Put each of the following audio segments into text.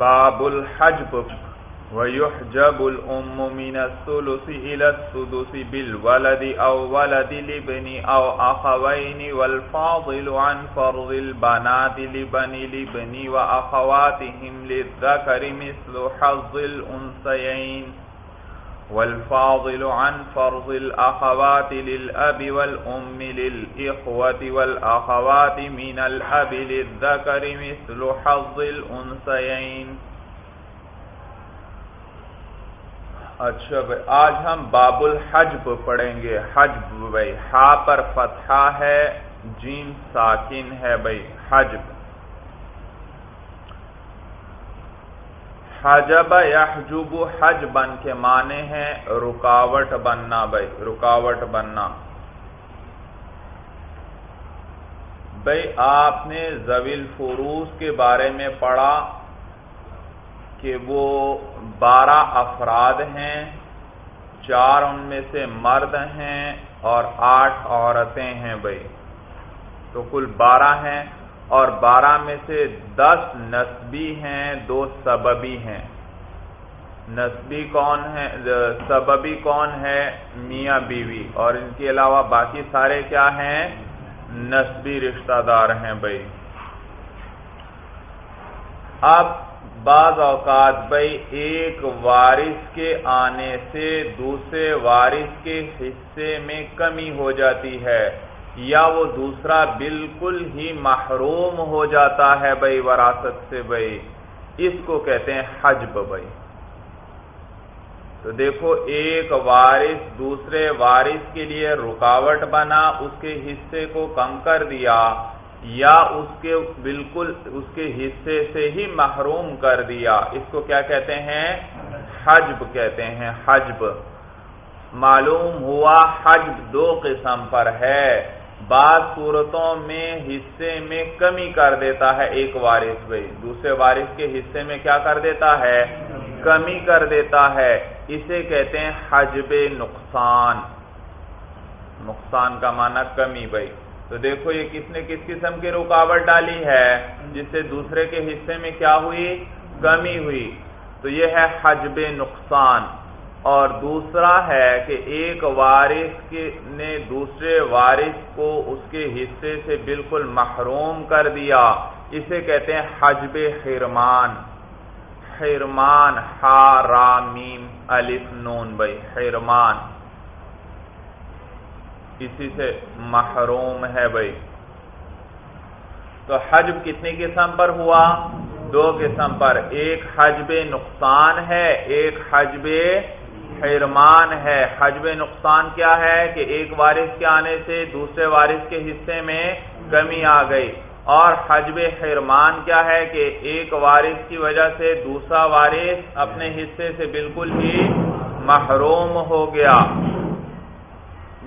باب الحجب ويحجب الأم من الثلث إلى السدس بالولد أو ولد لبن أو أخوين والفاضل عن فرض البنات لبن لبن وأخواتهم للذكر مثل حظ الأنسيين والفاضل عن فرض الأخوات للأب والأم للإخوة والأخوات من الأب للذكر مثل حظ الأنسيين اچھا بھائی، آج ہم باب الحجب پڑھیں گے۔ حجب بھائی ہا پر فتحہ ہے، جیم ساکن ہے بھائی، حجب۔ حجب یحجب حج بن کے معنی ہیں رکاوٹ بننا بھائی، رکاوٹ بننا۔ بھائی، آپ نے زویل فروز کے بارے میں پڑھا کہ وہ بارہ افراد ہیں، چار ان میں سے مرد ہیں اور آٹھ عورتیں ہیں بھائی۔ تو کل بارہ ہیں۔ اور بارہ میں سے دس نسبی ہیں، دو سببی ہیں۔ نسبی کون ہے سببی کون ہے؟ میاں بیوی۔ اور ان کے علاوہ باقی سارے کیا ہیں؟ نسبی رشتہ دار ہیں بھائی۔ اب بعض اوقات بھائی ایک وارث کے آنے سے دوسرے وارث کے حصے میں کمی ہو جاتی ہے۔ یا وہ دوسرا بالکل ہی محروم ہو جاتا ہے بھائی وراثت سے بھائی اس کو کہتے ہیں حجب بھائی تو دیکھو، ایک وارث دوسرے وارث کے لیے رکاوٹ بنا، اس کے حصے کو کم کر دیا یا اس کے بالکل اس کے حصے سے ہی محروم کر دیا۔ اس کو کیا کہتے ہیں؟ حجب کہتے ہیں، حجب۔ معلوم ہوا حجب دو قسم پر ہے۔ بعض صورتوں میں حصے میں کمی کر دیتا ہے ایک وارث بھائی دوسرے وارث کے حصے میں کیا کر دیتا ہے؟ کمی کر دیتا ہے۔ اسے کہتے ہیں حجب نقصان۔ نقصان کا معنی کمی بھائی تو دیکھو یہ کس نے کس قسم کی رکاوٹ ڈالی ہے؟ جس سے دوسرے کے حصے میں کیا ہوئی؟ کمی ہوئی۔ تو یہ ہے حجب نقصان۔ اور دوسرا ہے کہ ایک وارث نے دوسرے وارث کو اس کے حصے سے بالکل محروم کر دیا۔ اسے کہتے ہیں حجب حرمان۔ حرمان رامیم الف، نون، بھائی، حرمان۔ کسی سے محروم ہے بھائی۔ تو حجب کتنی قسم پر ہوا؟ دو قسم پر۔ ایک حجب نقصان ہے، ایک حجب حرمان ہے۔ حجب نقصان کیا ہے کہ ایک وارث کے آنے سے دوسرے وارث کے حصے میں کمی آ گئی۔ اور حجب حرمان کیا ہے کہ ایک وارث کی وجہ سے دوسرا وارث اپنے حصے سے بالکل ہی محروم ہو گیا۔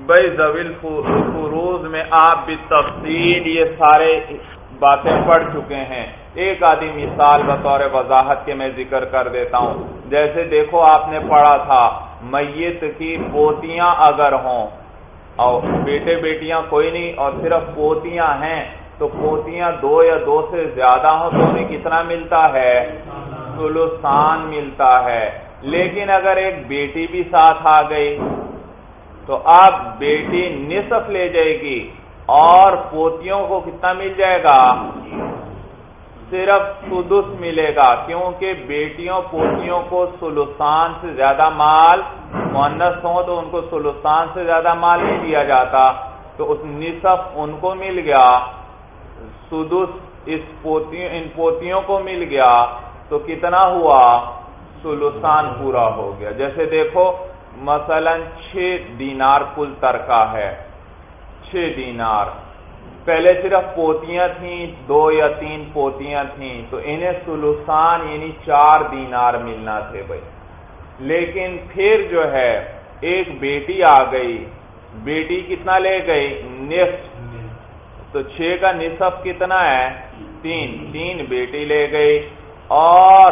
بھائی زویل فروز میں آپ بھی تفصیل یہ سارے باتیں پڑھ چکے ہیں۔ ایک آدھی مثال بطور وضاحت کے میں ذکر کر دیتا ہوں۔ جیسے دیکھو آپ نے پڑھا تھا، میت کی پوتیاں اگر ہوں، اور بیٹے بیٹیاں کوئی نہیں، اور صرف پوتیاں ہیں، تو پوتیاں دو یا دو سے زیادہ ہوں تو انہیں کتنا ملتا ہے؟ سلوسان ملتا ہے۔ لیکن اگر ایک بیٹی بھی ساتھ آ گئی، تو اب بیٹی نصف لے جائے گی اور پوتیوں کو کتنا مل جائے گا؟ صرف سدس ملے گا، کیونکہ بیٹیوں، پوتیوں کو سلوسان سے زیادہ مال مونس ہو تو ان کو سلوسان سے زیادہ مال نہیں دیا جاتا۔ تو اس نصف ان کو مل گیا، سدس اس پوتیوں، ان پوتیوں کو مل گیا۔ تو کتنا ہوا؟ سلوسان پورا ہو گیا۔ جیسے دیکھو، مثلا چھ دینار کل ترکا ہے۔ چھ دینار۔ پہلے صرف پوتیاں تھیں، دو یا تین پوتیاں تھیں، تو انہیں سلوسان یعنی چار دینار ملنا تھے بھائی۔ لیکن پھر جو ہے، ایک بیٹی آ گئی۔ بیٹی کتنا لے گئی؟ نصف۔ تو چھ کا نصف کتنا ہے؟ تین۔ تین بیٹی لے گئی۔ اور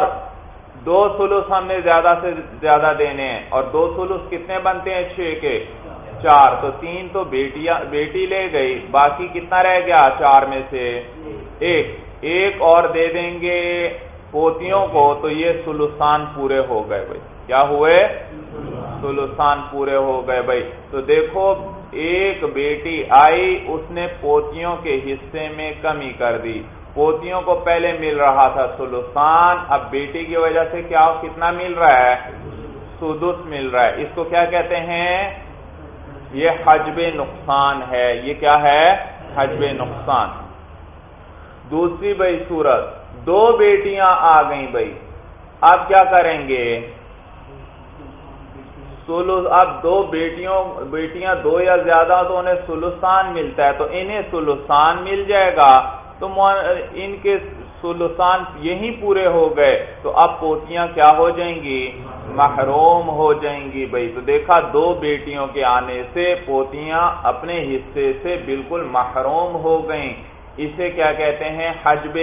دو سلوس ہم نے زیادہ سے زیادہ دینے ہیں۔ اور دو سلوس کتنے بنتے ہیں چھ کے؟ چار، تو تین تو بیٹیاں بیٹی لے گئی، باقی کتنا رہ گیا؟ چار میں سے ایک۔ ایک اور دے دیں گے پوتیوں کو، تو یہ سلسان پورے ہو گئے بھائی۔ کیا ہوئے؟ سلسان پورے ہو گئے بھائی۔ تو دیکھو، ایک بیٹی آئی، اس نے پوتیوں کے حصے میں کمی کر دی۔ پوتیوں کو پہلے مل رہا تھا سلسان اب بیٹی کی وجہ سے کیا، کتنا مل رہا ہے؟ سدس مل رہا ہے۔ اس کو کیا کہتے ہیں؟ یہ حجب نقصان ہے۔ یہ کیا ہے؟ حجب نقصان۔ دوسری بھائی صورت دو بیٹیاں آ گئیں بھائی۔ اب کیا کریں گے؟ اب دو بیٹیوں، بیٹیاں دو یا زیادہ تو انہیں سلوسان ملتا ہے، تو انہیں سلوسان مل جائے گا۔ تو ان کے سلسان یہی پورے ہو گئے۔ تو اب پوتیاں کیا ہو جائیں گی؟ محروم ہو جائیں گی بھائی۔ تو دیکھا، دو بیٹیوں کے آنے سے پوتیاں اپنے حصے سے بالکل محروم ہو گئیں۔ اسے کیا کہتے ہیں؟ حجب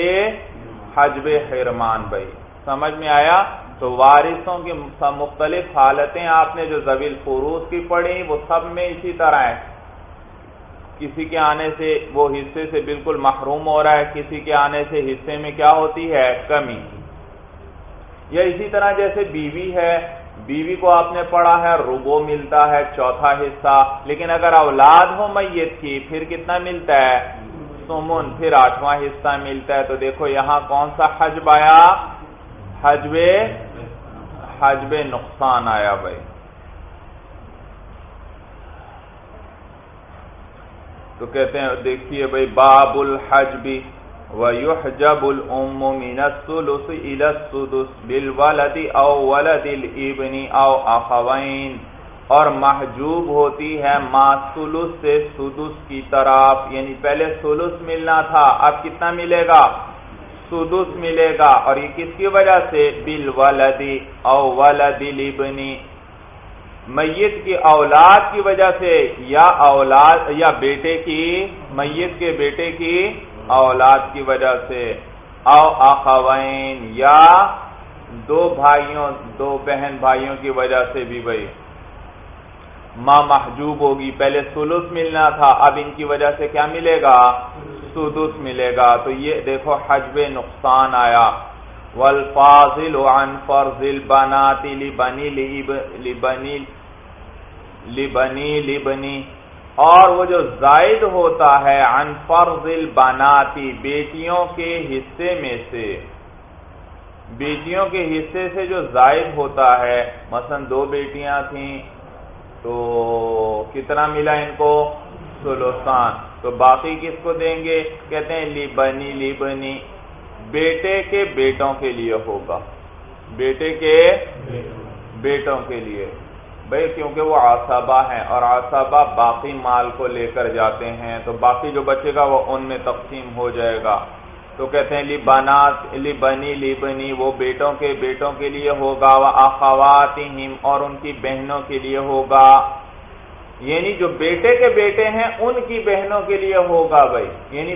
حجب حرمان بھائی۔ سمجھ میں آیا؟ تو وارثوں کی مختلف حالتیں آپ نے جو زویل فروز کی پڑھی، وہ سب میں اسی طرح ہے کسی کے آنے سے وہ حصے سے بالکل محروم ہو رہا ہے، کسی کے آنے سے حصے میں کیا ہوتی ہے؟ کمی۔ یا اسی طرح جیسے بیوی ہے، بیوی کو آپ نے پڑھا ہے روبو ملتا ہے، چوتھا حصہ۔ لیکن اگر اولاد ہو میت کی، پھر کتنا ملتا ہے؟ سمن پھر آٹھواں حصہ ملتا ہے۔ تو دیکھو یہاں کون سا حجب آیا؟ حجب حجب نقصان آیا بھائی۔ تو کہتے ہیں، دیکھیے بھائی، باب الحجبی وَيُحْجَبُ الْأُمُّ مِنَ الثُّلُثِ إِلَى السُّدُسِ بِالْوَلَدِ أَوْ وَلَدِ الْإِبْنِ أَوْ أَخَوَيْنِ اور محجوب ہوتی ہے ما سلس سے سدس کی طرف یعنی پہلے سلس ملنا تھا، اب کتنا ملے گا؟ سدس ملے گا، اور یہ کس کی وجہ سے؟ بالولدی او ولد الابنی میت کی اولاد کی وجہ سے یا اولاد یا بیٹے کی، میت کے بیٹے کی اولاد کی وجہ سے، او اخوین یا دو بھائیوں، دو بہن بھائیوں کی وجہ سے بھی بھائی۔ ماں محجوب ہوگی، پہلے سلوس ملنا تھا، اب ان کی وجہ سے کیا ملے گا؟ سدس ملے گا۔ تو یہ دیکھو، حجب نقصان آیا۔ والفاضل عن فرض البنات لبنی لبنی لبنی لبنی اور وہ جو زائد ہوتا ہے عن فرض البناتی بیٹیوں کے حصے میں سے۔ بیٹیوں کے حصے سے جو زائد ہوتا ہے مثلا دو بیٹیاں تھیں تو کتنا ملا ان کو؟ سلوسان۔ تو باقی کس کو دیں گے؟ کہتے ہیں لیبنی لیبنی بیٹے کے بیٹوں کے لیے ہوگا۔ بیٹے کے بیٹوں کے لیے۔ بھائی، کیونکہ وہ آسابہ ہیں اور آسابہ باقی مال کو لے کر جاتے ہیں، تو باقی جو بچے گا وہ ان میں تقسیم ہو جائے گا۔ تو کہتے ہیں، لی بنات، لی بنی لی بنی، وہ بیٹوں کے بیٹوں کے لیے ہوگا، وہ آخوات اور ان کی بہنوں کے لیے ہوگا۔ یعنی جو بیٹے کے بیٹے ہیں، ان کی بہنوں کے لیے ہوگا بھائی۔ یعنی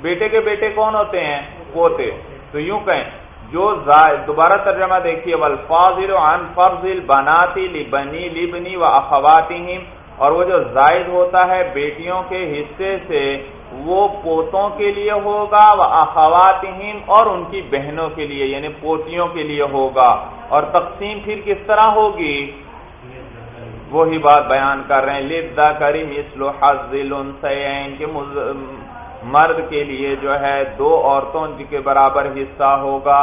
بیٹے کے بیٹے کون ہوتے ہیں؟ پوتے۔ تو یوں کہیں جو زائد دوبارہ ترجمہ دیکھیے، والفاضل عن فرض البناتی لبنی لبنی و اخواتہم۔ اور وہ جو زائد ہوتا ہے بیٹیوں کے حصے سے، وہ پوتوں کے لیے ہوگا وہ اخواتہم اور ان کی بہنوں کے لیے یعنی پوتیوں کے لیے ہوگا۔ اور تقسیم پھر کس طرح ہوگی؟ وہی بات بیان کر رہے ہیں۔ لدا کریم اسلو حضل کے مرد کے لیے جو ہے دو عورتوں کے برابر حصہ ہوگا۔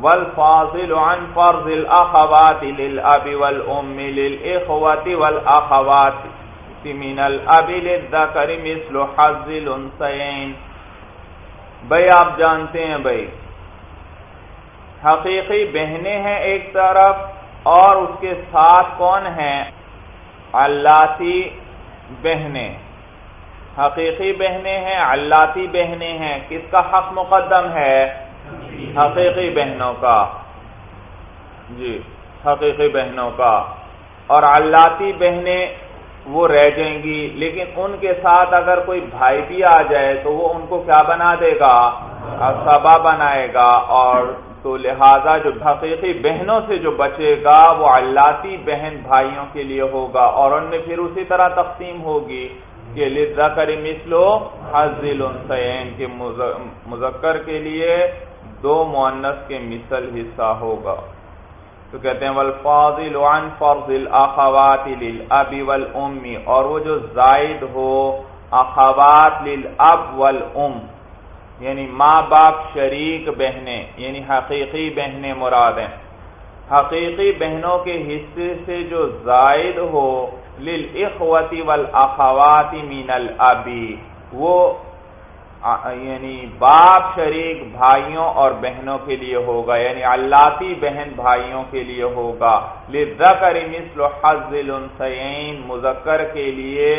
والفاضل عن فرض الاخوات للاب والام للاخوات والاخوات من الاب للذكر مثل حظ الانثيين بھائی، آپ جانتے ہیں بھائی، حقیقی بہنیں ہیں ایک طرف اور اس کے ساتھ کون ہیں؟ اللہ بہنیں۔ حقیقی بہنیں ہیں اللہ بہنیں ہیں، کس کا حق مقدم ہے؟ حقیقی بہنوں کا۔ جی حقیقی بہنوں کا۔ اور اللہ بہنیں وہ رہ جائیں گی، لیکن ان کے ساتھ اگر کوئی بھائی بھی آ جائے تو وہ ان کو کیا بنا دے گا؟ سبا بنائے گا۔ اور تو لہذا جو حقیقی بہنوں سے جو بچے گا، وہ اللہ بہن بھائیوں کے لیے ہوگا اور ان میں پھر اسی طرح تقسیم ہوگی۔ کہ لذا کری مسلو حضل کے مذکر کے لیے دو مونس کے مثل حصہ ہوگا۔ تو کہتے ہیں، والفاضل عن فرض الاخوات للاب والام اور وہ جو زائد ہو، اخوات للاب والام یعنی ماں باپ شریک بہنیں یعنی حقیقی بہنیں مراد ہیں۔ حقیقی بہنوں کے حصے سے جو زائد ہو للاخوتی والاخوات من الابی وہ یعنی باپ شریک بھائیوں اور بہنوں کے لیے ہوگا یعنی اللہ بہن بھائیوں کے لیے ہوگا. لذکر مثل حظ الانسین مذکر کے لیے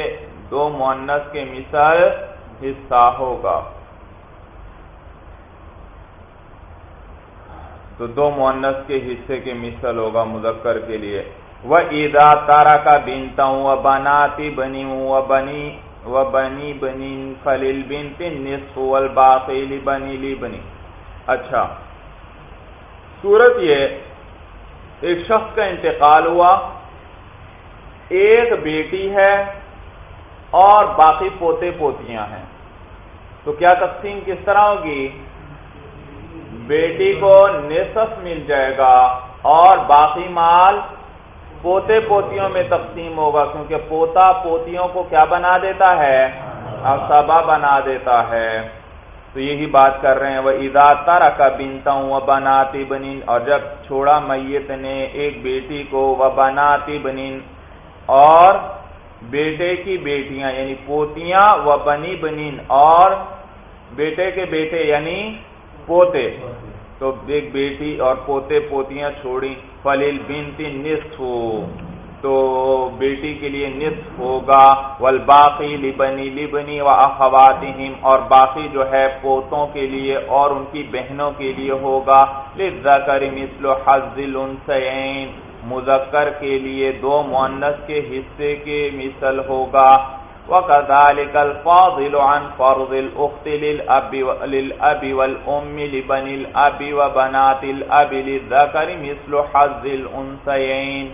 دو مونس کے مثل حصہ ہوگا. تو دو مونس کے حصے کے مثل ہوگا مذکر کے لیے. وہ عیدا تارا کا بنتا ہوں وہ بناتی بنی ہوں بنی و بنی بنی فلیل بنی بنی اچھا۔ صورت یہ ایک شخص کا انتقال ہوا۔ ایک بیٹی ہے اور باقی پوتے پوتیاں ہیں۔ تو کیا تقسیم کس طرح ہوگی؟ بیٹی کو نصف مل جائے گا اور باقی مال پوتے پوتیوں میں تقسیم ہوگا، کیونکہ پوتا پوتیوں کو کیا بنا دیتا ہے؟ اصبا بنا دیتا ہے۔ تو یہی بات کر رہے ہیں وہ اداتا رکھا بنتا ہوں وہ بناتی بنین اور جب چھوڑا میت نے ایک بیٹی کو وہ بناتی بنین اور بیٹے کی بیٹیاں یعنی پوتیاں و بنی بنین اور بیٹے کے بیٹے یعنی پوتے۔ تو ایک بیٹی اور پوتے پوتیاں چھوڑی فلیل بنتی نصف تو بیٹی کے لیے نصف ہوگا۔ والباقی لبنی لبنی و اخواتہم۔ اور باقی جو ہے پوتوں کے لیے اور ان کی بہنوں کے لیے ہوگا۔ لذکر مثل حظ الانسین مذکر کے لیے دو مؤنث کے حصے کے مثل ہوگا۔ وَكَذَلِكَ الْفَاضِلُ عَنْ فَرْضِ الْأُخْتِ لِلْأَبِ وَالْأُمِّ لِبَنِ الْأَبِ وَبَنَاتِ الْأَبِ لِلذَّكَرِ مِثْلُ حَظِّ الْأُنْسَيَيْنِ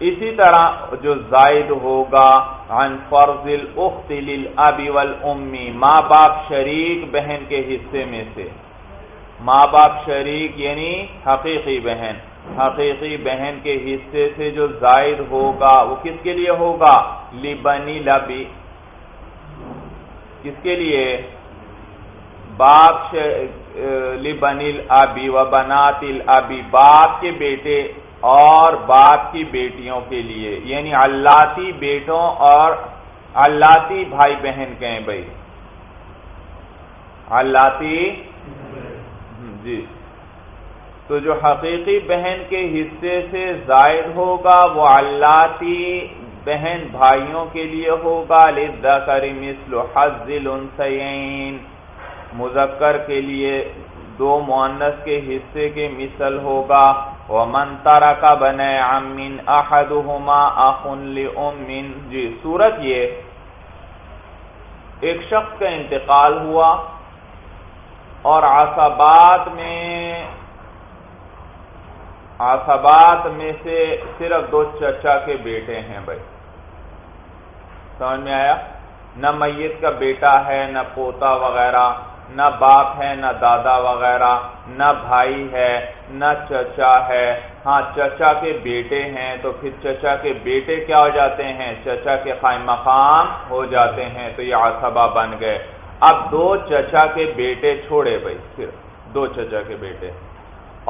اسی طرح جو زائد ہوگا عن فرض الاخت للاب والام ماں باپ شریک بہن کے حصے میں سے۔ ماں باپ شریک یعنی حقیقی بہن۔ حقیقی بہن کے حصے سے جو زائد ہوگا وہ کس کے لیے ہوگا؟ لبنی لبی۔ کس کے لیے؟ باپ لبنی ابی و بنات الابی باپ کے بیٹے اور باپ کی بیٹیوں کے لیے۔ یعنی اللہ بیٹوں اور اللہ بھائی بہن کہیں بھائی؟ اللہ جی۔ تو جو حقیقی بہن کے حصے سے زائد ہوگا وہ اللہ بہن بھائیوں کے لیے ہوگا مثل حظ الانسین مذکر کے لیے دو معنس کے حصے کے مثل ہوگا۔ ومن ترک بنے امن احدہما اخن لامن جی صورت یہ ایک شخص کا انتقال ہوا اور عصبات میں آسبات میں سے صرف دو چچا کے بیٹے ہیں بھائی۔ سمجھ میں آیا؟ نہ میت کا بیٹا ہے، نہ پوتا وغیرہ، نہ باپ ہے، نہ دادا وغیرہ، نہ بھائی ہے، نہ چچا ہے۔ ہاں چچا کے بیٹے ہیں تو پھر چچا کے بیٹے کیا ہو جاتے ہیں؟ چچا کے قائم مقام ہو جاتے ہیں، تو یہ آسبا بن گئے۔ اب دو چچا کے بیٹے چھوڑے بھائی، صرف دو چچا کے بیٹے۔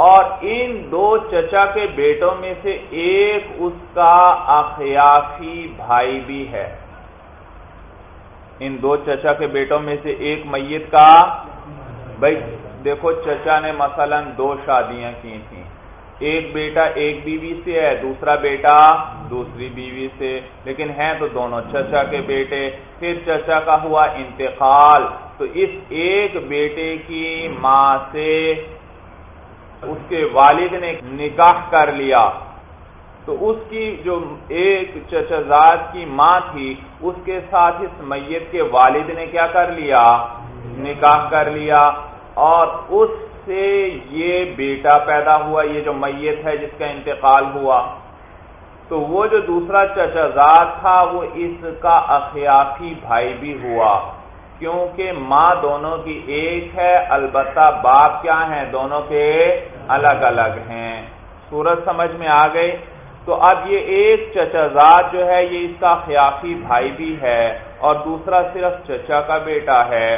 اور ان دو چچا کے بیٹوں میں سے ایک اس کا اخیافی بھائی بھی ہے۔ ان دو چچا کے بیٹوں میں سے ایک میت کا بھائی، دیکھو چچا نے مثلا دو شادیاں کی تھیں۔ ایک بیٹا ایک بیوی سے ہے، دوسرا بیٹا دوسری بیوی سے۔ لیکن ہیں تو دونوں چچا کے بیٹے۔ پھر چچا کا ہوا انتقال۔ تو اس ایک بیٹے کی ماں سے اس کے والد نے نکاح کر لیا۔ تو اس کی جو ایک چچزاد کی ماں تھی، اس کے ساتھ اس میت کے والد نے کیا کر لیا؟ نکاح کر لیا۔ اور اس سے یہ بیٹا پیدا ہوا، یہ جو میت ہے، جس کا انتقال ہوا۔ تو وہ جو دوسرا چچزاد تھا، وہ اس کا اخیافی بھائی بھی ہوا۔ کیونکہ ماں دونوں کی ایک ہے، البتہ باپ کیا ہیں؟ دونوں کے الگ الگ ہیں۔ سورج سمجھ میں آ گئی؟ تو اب یہ ایک چچا زاد جو ہے، یہ اس کا خیافی بھائی بھی ہے اور دوسرا صرف چچا کا بیٹا ہے۔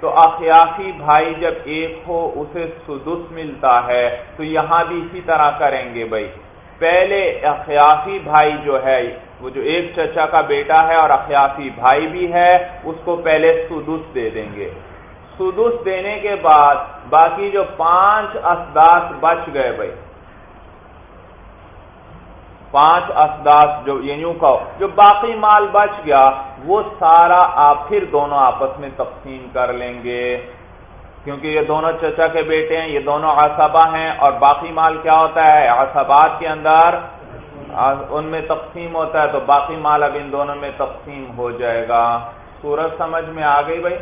تو اخیافی بھائی جب ایک ہو، اسے سدس ملتا ہے۔ تو یہاں بھی اسی طرح کریں گے بھائی۔ پہلے اخیافی بھائی جو ہے، وہ جو ایک چچا کا بیٹا ہے اور اخیافی بھائی بھی ہے، اس کو پہلے سدس دے دیں گے۔ سدس دینے کے بعد باقی جو پانچ اسداس بچ گئے بھائی۔ پانچ اسداس جو یوں کہو، جو باقی مال بچ گیا، وہ سارا آپ پھر دونوں آپس میں تقسیم کر لیں گے۔ کیونکہ یہ دونوں چچا کے بیٹے ہیں، یہ دونوں عصبہ ہیں اور باقی مال کیا ہوتا ہے؟ عصبات کے اندر ان میں تقسیم ہوتا ہے تو باقی مال اب ان دونوں میں تقسیم ہو جائے گا۔ سورج سمجھ میں آ گئی بھائی؟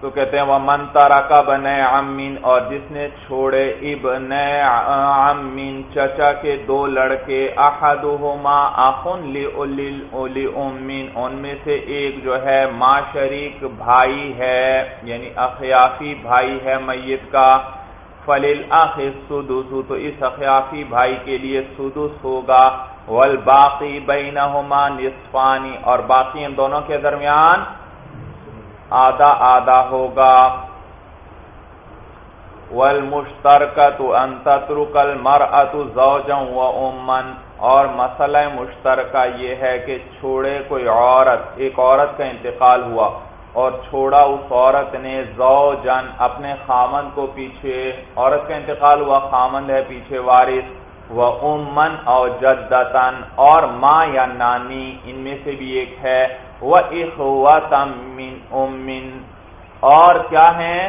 تو کہتے ہیں وہ من تارا بن امین اور جس نے چھوڑے ابن امین چچا کے دو لڑکے، احدہما اخن لی امین ان میں سے ایک جو ہے ماں شریک بھائی ہے یعنی اخیافی بھائی ہے میت کا فلیل اخ سدس تو اس اخیافی بھائی کے لیے سدس ہوگا، والباقی بینہما نصفانی اور باقی ان دونوں کے درمیان آدھا آدھا ہوگا۔ ول مشترکت انترک المرأت زوجا و امن اور مسئلہ مشترکہ یہ ہے کہ چھوڑے کوئی عورت، ایک عورت کا انتقال ہوا اور چھوڑا اس عورت نے زوجن اپنے خامن کو پیچھے، عورت کا انتقال ہوا، خامند ہے پیچھے، وارث۔ و امن اور جدتن اور ماں یا نانی ان میں سے بھی ایک ہے وہ اخوت من امن۔ اور کیا ہیں؟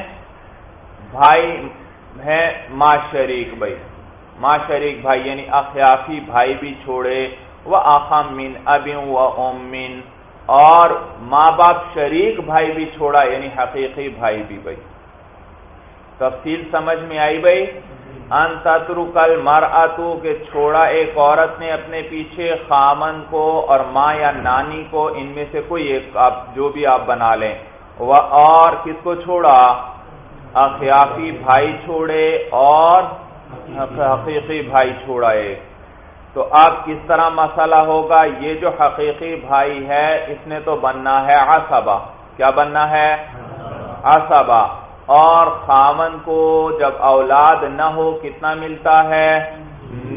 بھائی ہے ماں شریک بھائی۔ ماں شریک بھائی یعنی اخیافی بھائی بھی چھوڑے۔ وہ آخم من ابن و امن۔ اور ماں باپ شریک بھائی بھی چھوڑا یعنی حقیقی بھائی بھی بھائی۔ تفصیل سمجھ میں آئی بھائی؟ ان تترو کل مر کہ چھوڑا ایک عورت نے اپنے پیچھے خامن کو اور ماں یا نانی کو، ان میں سے کوئی ایک آپ جو بھی آپ بنا لیں۔ وہ اور کس کو چھوڑا؟ اخیافی بھائی چھوڑے اور حقیقی بھائی چھوڑا ایک۔ تو اب کس طرح مسئلہ ہوگا؟ یہ جو حقیقی بھائی ہے، اس نے تو بننا ہے عصبہ۔ کیا بننا ہے؟ عصبہ۔ اور خامن کو جب اولاد نہ ہو کتنا ملتا ہے؟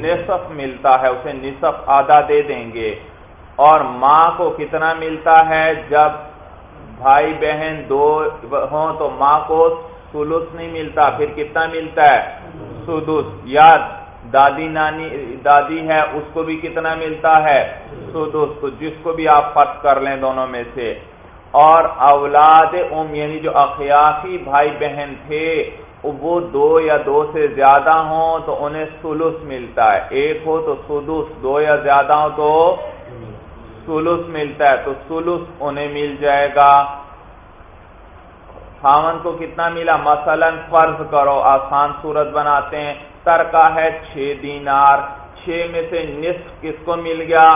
نصف ملتا ہے، اسے نصف آدھا دے دیں گے۔ اور ماں کو کتنا ملتا ہے؟ جب بھائی بہن دو ہوں تو ماں کو سلوس نہیں ملتا، پھر کتنا ملتا ہے؟ سدس یا دادی نانی، دادی ہے، اس کو بھی کتنا ملتا ہے؟ سدس تو جس کو بھی آپ فرق کر لیں دونوں میں سے۔ اور اولاد ام یعنی جو اخیافی بھائی بہن تھے، وہ دو یا دو سے زیادہ ہوں تو انہیں سلس ملتا ہے۔ ایک ہو تو سدس دو یا زیادہ ہو تو سلس ملتا ہے، تو سلس انہیں مل جائے گا۔ خامن کو کتنا ملا؟ مثلا فرض کرو، آسان صورت بناتے ہیں۔ ترکا ہے چھ دینار۔ چھ میں سے نصف کس کو مل گیا؟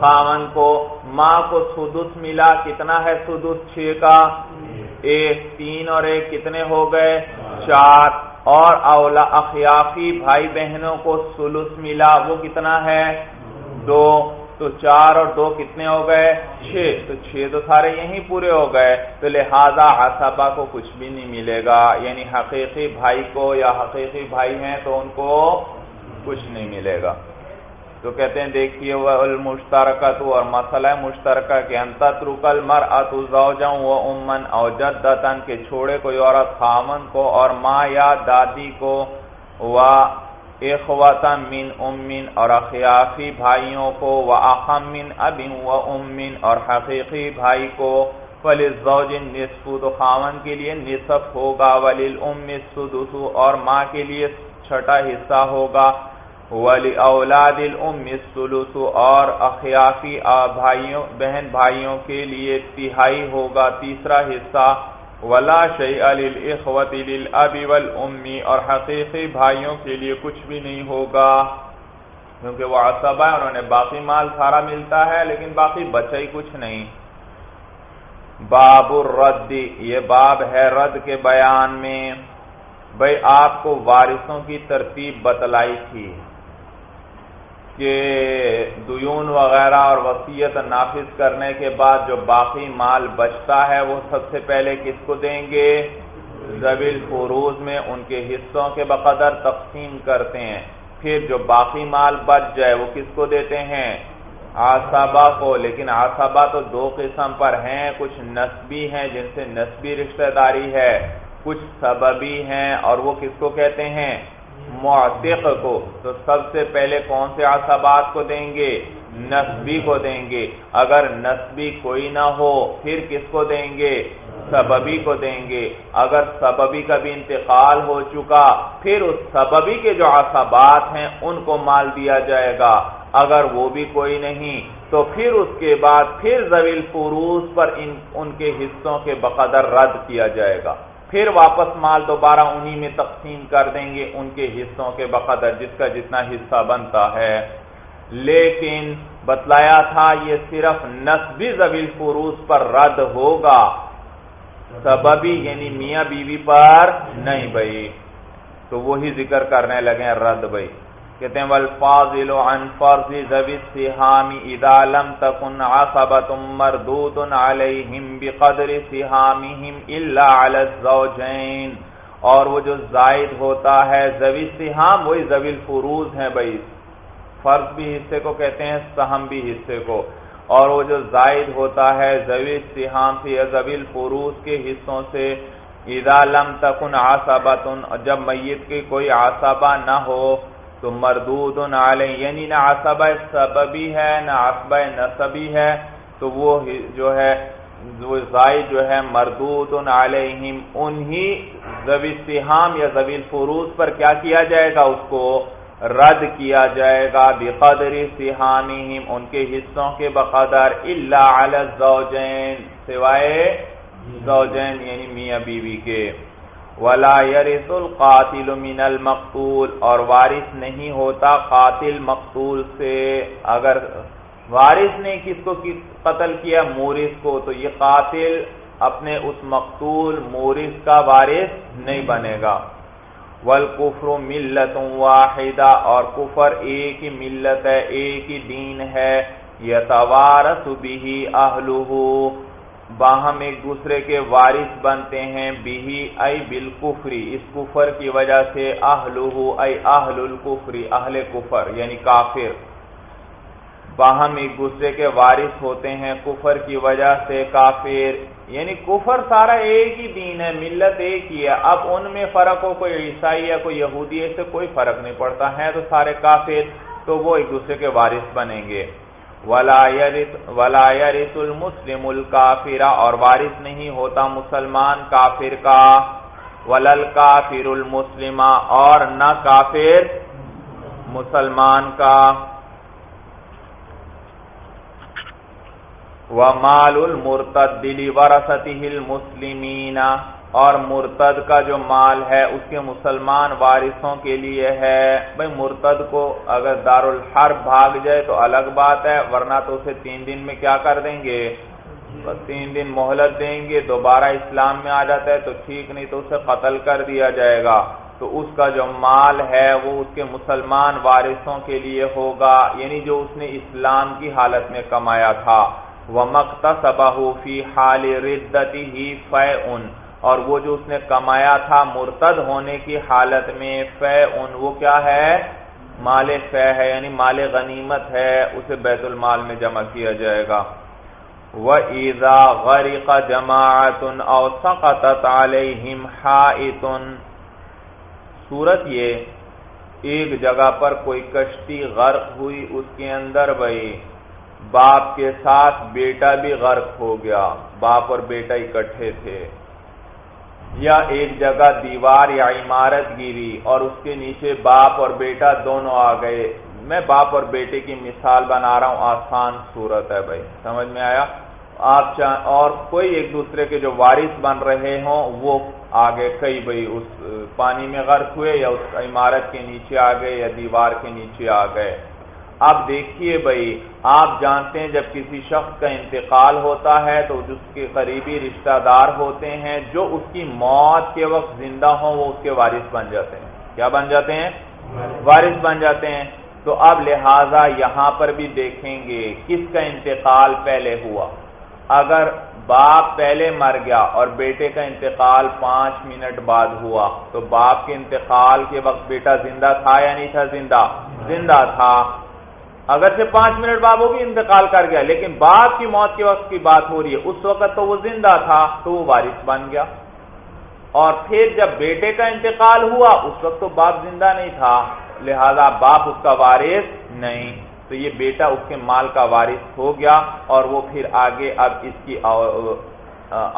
خامن کو۔ ماں کو سدس ملا، کتنا ہے سدس؟ چھ کا۔ ایک تین اور ایک کتنے ہو گئے؟ چار۔ اور اولا اخیافی بھائی بہنوں کو سلس ملا، وہ کتنا ہے؟ دو۔ تو چار اور دو کتنے ہو گئے؟ چھ۔ تو چھ تو سارے یہیں پورے ہو گئے۔ تو لہذا آسابا کو کچھ بھی نہیں ملے گا۔ یعنی حقیقی بھائی کو یا حقیقی بھائی ہیں تو ان کو کچھ نہیں ملے گا۔ تو کہتے ہیں، دیکھیے، وہ المشترکت اور مسئلہ مشترکہ کے انتر مر اتو جاؤں وہ امن اور جدتن کے چھوڑے کوئی عورت خامن کو اور ماں یا دادی کو و اخواتن من امن اور اخیافی بھائیوں کو و اخم من ابن و امن اور حقیقی بھائی کو ولی زوج نصف تو خامن کے لیے نصف ہوگا، ولیل ام سدس اور ماں کے لیے چھٹا حصہ ہوگا۔ ولی اولاد الام الثلث، اور اخیافی بھائیوں بہن بھائیوں کے لیے تہائی ہوگا تیسرا حصہ۔ ولا شیء للاخوۃ للاب والام اور حقیقی بھائیوں کے لیے کچھ بھی نہیں ہوگا۔ کیونکہ وہ عصبہ ہے انہوں نے باقی مال سارا ملتا ہے، لیکن باقی بچا ہی کچھ نہیں۔ باب الرد، یہ باب ہے رد کے بیان میں۔ بھائی آپ کو وارثوں کی ترتیب بتلائی تھی۔ کہ دیون وغیرہ اور وسیعت نافذ کرنے کے بعد جو باقی مال بچتا ہے وہ سب سے پہلے کس کو دیں گے؟ زبیل فروز میں ان کے حصوں کے بقدر تقسیم کرتے ہیں۔ پھر جو باقی مال بچ جائے وہ کس کو دیتے ہیں؟ آسابا کو۔ لیکن آسابا تو دو قسم پر ہیں۔ کچھ نسبی ہیں جن سے نسبی رشتہ داری ہے، کچھ سببی ہیں اور وہ کس کو کہتے ہیں؟ معتق کو، تو سب سے پہلے کون سے آسابات کو دیں گے؟ نسبی کو دیں گے۔ اگر نسبی کوئی نہ ہو، پھر کس کو دیں گے؟ سببی کو دیں گے۔ اگر سببی کا بھی انتقال ہو چکا، پھر اس سببی کے جو آسابات ہیں، ان کو مال دیا جائے گا۔ اگر وہ بھی کوئی نہیں، تو پھر اس کے بعد پھر زویل فروز پر ان ان کے حصوں کے بقدر رد کیا جائے گا۔ پھر واپس مال دوبارہ انہی میں تقسیم کر دیں گے ان کے حصوں کے بقدر جس کا جتنا حصہ بنتا ہے۔ لیکن بتلایا تھا یہ صرف نسبی زویل فروز پر رد ہوگا۔ سببی یعنی میاں بیوی پر نہیں بھائی۔ تو وہی ذکر کرنے لگے رد بھائی۔ کہتے ہیں، والفاضل عن فرض ذوی السهام اذا لم تكن عصبه مردود عليهم بقدر سهامهم الا على الزوجين۔ اور وہ جو زائد ہوتا ہے ذوی السهام وہی ذوی الفروض ہیں بھائی۔ فرض بھی حصے کو کہتے ہیں، سہم بھی حصے کو۔ اور وہ جو زائد ہوتا ہے ذوی السهام سے یا ذوی الفروض کے حصوں سے اذا لم تكن عصبه جب میت کی کوئی عصبہ نہ ہو تو مردود علیہ یعنی نہ عصبہ سببی ہے، نہ عصبہ نصبی ہے، تو وہ جو ہے، وہ زائد جو ہے، مردود علیہم۔ انہی زوی سہام یا زوی الفروز پر کیا کیا جائے گا؟ اس کو رد کیا جائے گا بقدر سہامہم، ان کے حصوں کے بقدر، الا علی الزوجین، سوائے زوجین یعنی میاں بیوی کے۔ ولا يرث القاتل من المقتول اور وارث نہیں ہوتا قاتل مقتول سے۔ اگر وارث نے کس کو قتل کیا؟ مورث کو۔ تو یہ قاتل اپنے اس مقتول، مورث کا وارث نہیں بنے گا۔ والکفر ملت واحدہ اور کفر ایک ہی ملت ہے، ایک ہی دین ہے۔ یتوارث به اہلہ باہم ایک دوسرے کے وارث بنتے ہیں بھی اے بالکفری اس کفر کی وجہ سے اہلہ اے اہل الکفری اہل کفر یعنی کافر۔ باہم ایک دوسرے کے وارث ہوتے ہیں، کفر کی وجہ سے کافر۔ یعنی کفر سارا ایک ہی دین ہے، ملت ایک ہی ہے۔ اب ان میں فرق ہو، کوئی عیسائی یا کوئی یہودی سے کوئی فرق نہیں پڑتا۔ ہے تو سارے کافر، تو وہ ایک دوسرے کے وارث بنیں گے۔ ولایرس المسلم الکافرہ اور وارث نہیں ہوتا مسلمان کافر کا. ولل کافر المسلمہ اور نہ کافر مسلمان کا. ومال المرتد دلی ورثته المسلمین. اور مرتد کا جو مال ہے، اس کے مسلمان وارثوں کے لیے ہے۔ بھائی مرتد کو اگر دار الحرب بھاگ جائے تو الگ بات ہے، ورنہ تو اسے تین دن میں کیا کر دیں گے؟ تین دن مہلت دیں گے، دوبارہ اسلام میں آ جاتا ہے تو ٹھیک، نہیں تو اسے قتل کر دیا جائے گا۔ تو اس کا جو مال ہے، وہ اس کے مسلمان وارثوں کے لیے ہوگا۔ یعنی جو اس نے اسلام کی حالت میں کمایا تھا۔ وہ مختصبہ فی حال ردتی ہی فن اور وہ جو اس نے کمایا تھا مرتد ہونے کی حالت میں فے ان وہ کیا ہے؟ مال فے ہے یعنی مال غنیمت ہے، اسے بیت المال میں جمع کیا جائے گا۔ وہ ایزا غریق جماعت او سقطت علیہم حائتن صورت یہ ایک جگہ پر کوئی کشتی غرق ہوئی، اس کے اندر بھائی باپ کے ساتھ بیٹا بھی غرق ہو گیا۔ باپ اور بیٹا اکٹھے تھے۔ یا ایک جگہ دیوار یا عمارت گیری اور اس کے نیچے باپ اور بیٹا دونوں آ گئے۔ میں باپ اور بیٹے کی مثال بنا رہا ہوں، آسان صورت ہے بھائی۔ سمجھ میں آیا؟ آپ چاہ اور کوئی ایک دوسرے کے جو وارث بن رہے ہوں، وہ آگے کئی بھائی، اس پانی میں غرق ہوئے یا اس عمارت کے نیچے آ گئے یا دیوار کے نیچے آ گئے اب دیکھیے بھائی آپ جانتے ہیں جب کسی شخص کا انتقال ہوتا ہے تو جس کے قریبی رشتہ دار ہوتے ہیں جو اس کی موت کے وقت زندہ ہوں وہ اس کے وارث بن جاتے ہیں۔ کیا بن جاتے ہیں؟ وارث۔ بن جاتے ہیں۔ تو اب لہذا یہاں پر بھی دیکھیں گے کس کا انتقال پہلے ہوا۔ اگر باپ پہلے مر گیا اور بیٹے کا انتقال پانچ منٹ بعد ہوا تو باپ کے انتقال کے وقت بیٹا زندہ تھا یا نہیں تھا؟ زندہ۔ زندہ تھا۔ اگر سے پانچ منٹ بعد وہ بھی انتقال کر گیا، لیکن باپ کی موت کے وقت کی بات ہو رہی ہے، اس وقت تو وہ زندہ تھا تو وہ وارث بن گیا۔ اور پھر جب بیٹے کا انتقال ہوا، اس وقت تو باپ زندہ نہیں تھا، لہذا باپ اس کا وارث نہیں۔ تو یہ بیٹا اس کے مال کا وارث ہو گیا اور وہ پھر آگے اب اس کی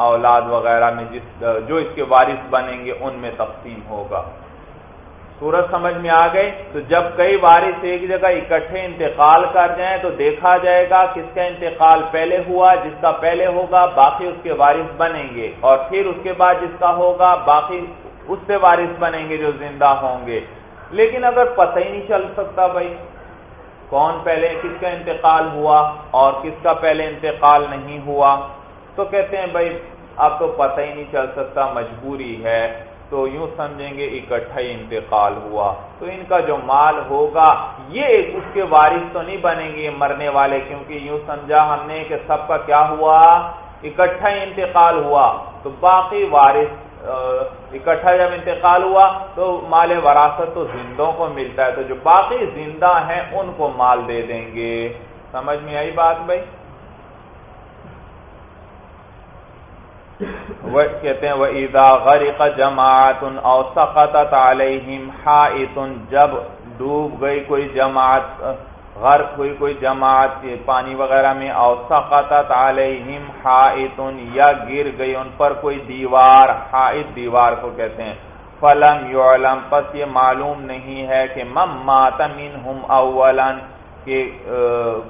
اولاد وغیرہ میں جس، جو اس کے وارث بنیں گے، ان میں تقسیم ہوگا۔ سورج سمجھ میں آ گئی تو جب کئی وارث ایک جگہ اکٹھے انتقال کر جائیں تو دیکھا جائے گا کس کا انتقال پہلے ہوا، جس کا پہلے ہوگا، باقی اس کے وارث بنیں گے۔ اور پھر اس کے بعد جس کا ہوگا، باقی اس سے وارث بنیں گے جو زندہ ہوں گے۔ لیکن اگر پتہ ہی نہیں چل سکتا بھائی، کون پہلے کس کا انتقال ہوا اور کس کا پہلے انتقال نہیں ہوا؟ تو کہتے ہیں بھائی، اب تو پتہ ہی نہیں چل سکتا، مجبوری ہے۔ تو یوں سمجھیں گے اکٹھا ہی انتقال ہوا۔ تو ان کا جو مال ہوگا، یہ اس کے وارث تو نہیں بنیں گے مرنے والے، کیونکہ یوں سمجھا ہم نے کہ سب کا کیا ہوا؟ اکٹھا ہی انتقال ہوا۔ تو باقی وارث اکٹھا جب انتقال ہوا، تو مال وراثت تو زندوں کو ملتا ہے۔ تو جو باقی زندہ ہیں، ان کو مال دے دیں گے۔ سمجھ میں آئی بات بھائی وہ کہتے ہیں وہ عیدا غریق جماعت اوسقت علیہم حائط، جب ڈوب گئی کوئی جماعت، غرق ہوئی کوئی جماعت پانی وغیرہ میں اوسقطت علیہم حائط یا گر گئی ان پر کوئی دیوار، حائط دیوار کو کہتے ہیں، فلم یعلم پس یہ معلوم نہیں ہے کہ مم مات منہم اولا کہ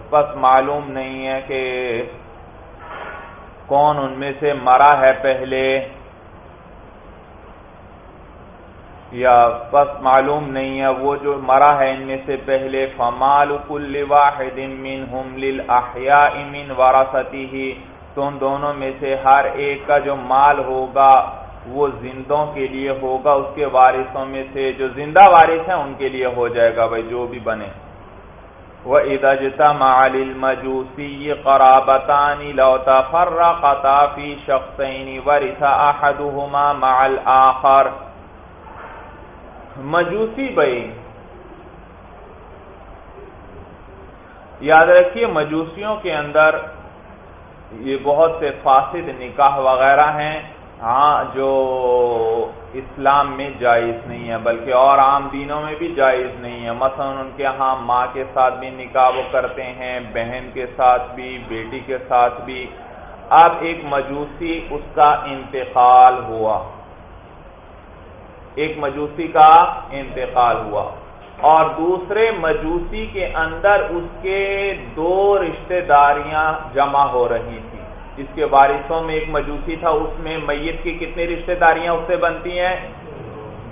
پس معلوم نہیں ہے کہ کون ان میں سے مرا ہے پہلے؟ یا بس معلوم نہیں ہے، وہ جو مرا ہے ان میں سے پہلے، فمال کل واحد منہم للاحیاء من ورثته۔ تو ان دونوں میں سے ہر ایک کا جو مال ہوگا، وہ زندوں کے لیے ہوگا، اس کے وارثوں میں سے جو زندہ وارث ہیں، ان کے لیے ہو جائے گا، بھائی جو بھی بنے۔ وہ ادجتا مال المجوسی قرابتان لو تفرقتا فی شخصین ورث احدهما مع الاخر مجوسی بھائی یاد رکھیے مجوسیوں کے اندر یہ بہت سے فاسد نکاح وغیرہ ہیں۔ ہاں جو اسلام میں جائز نہیں ہے، بلکہ اور عام دینوں میں بھی جائز نہیں ہے۔ مثلا ان کے ہاں ماں کے ساتھ بھی نکاح وہ کرتے ہیں، بہن کے ساتھ بھی، بیٹی کے ساتھ بھی۔ اب ایک مجوسی اس کا انتقال ہوا۔ ایک مجوسی کا انتقال ہوا۔ اور دوسرے مجوسی کے اندر اس کے دو رشتہ داریاں جمع ہو رہی۔ تھی اس کے وارثوں میں ایک مجوسی تھا، اس میں میت کی کتنی رشتہ داریاں اس سے بنتی ہیں؟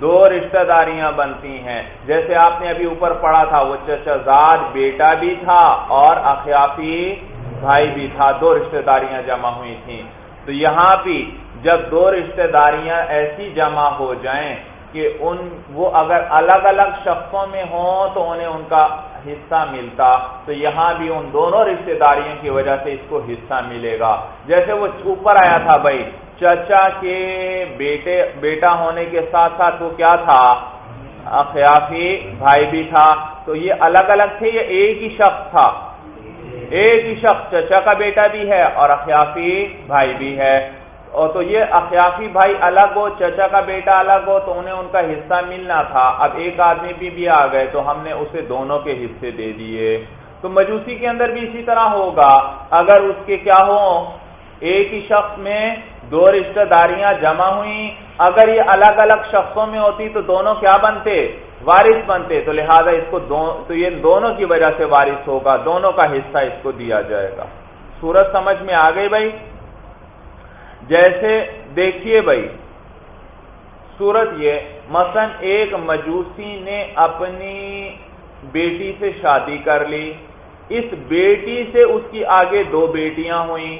دو رشتہ داریاں بنتی ہیں۔ جیسے آپ نے ابھی اوپر پڑھا تھا، وہ چچازاد بیٹا بھی تھا اور اخیافی بھائی بھی تھا، دو رشتہ داریاں جمع ہوئی تھیں۔ تو یہاں بھی جب دو رشتہ داریاں ایسی جمع ہو جائیں کہ ان، وہ اگر الگ الگ شخصوں میں ہوں تو انہیں ان کا حصہ ملتا تو یہاں بھی ان دونوں رشتے داریوں کی وجہ سے اس کو حصہ ملے گا۔ جیسے وہ اوپر آیا تھا بھائی، چچا کے بیٹے، بیٹا ہونے کے ساتھ ساتھ وہ کیا تھا؟ اخیافی بھائی بھی تھا۔ تو یہ الگ الگ تھے یہ ایک ہی شخص تھا؟ ایک ہی شخص، چچا کا بیٹا بھی ہے اور اخیافی بھائی بھی ہے۔ اور تو یہ اخیافی بھائی الگ ہو، چچا کا بیٹا الگ ہو، تو انہیں ان کا حصہ ملنا تھا۔ اب ایک آدمی بھی بھی آ گئے، تو ہم نے اسے دونوں کے حصے دے دیے۔ تو مجوسی کے اندر بھی اسی طرح ہوگا۔ اگر اس کے کیا ہو، ایک ہی شخص میں دو رشتہ داریاں جمع ہوئی اگر یہ الگ الگ شخصوں میں ہوتی تو دونوں کیا بنتے؟ وارث بنتے۔ تو لہذا اس کو دو تو یہ دونوں کی وجہ سے وارث ہوگا۔ دونوں کا حصہ اس کو دیا جائے گا۔ سورج سمجھ میں آ گئی بھائی؟ جیسے دیکھیے بھائی، صورت یہ، مثلا ایک مجوسی نے اپنی بیٹی سے شادی کر لی۔ اس بیٹی سے اس کی آگے دو بیٹیاں ہوئیں۔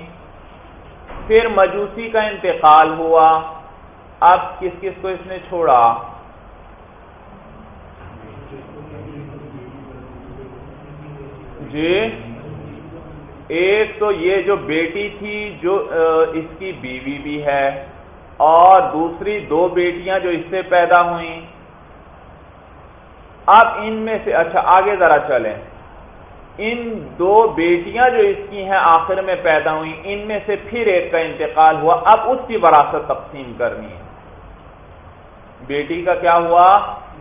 پھر مجوسی کا انتقال ہوا۔ اب کس کس کو اس نے چھوڑا؟ جی۔ ایک تو یہ جو بیٹی تھی جو اس کی بیوی بھی ہے، اور دوسری دو بیٹیاں جو اس سے پیدا ہوئیں۔ اب ان میں سے اچھا آگے ذرا چلیں۔ ان دو بیٹیاں جو اس کی ہیں، آخر میں پیدا ہوئی ان میں سے پھر ایک کا انتقال ہوا۔ اب اس کی وراثت تقسیم کرنی ہے۔ بیٹی کا کیا ہوا؟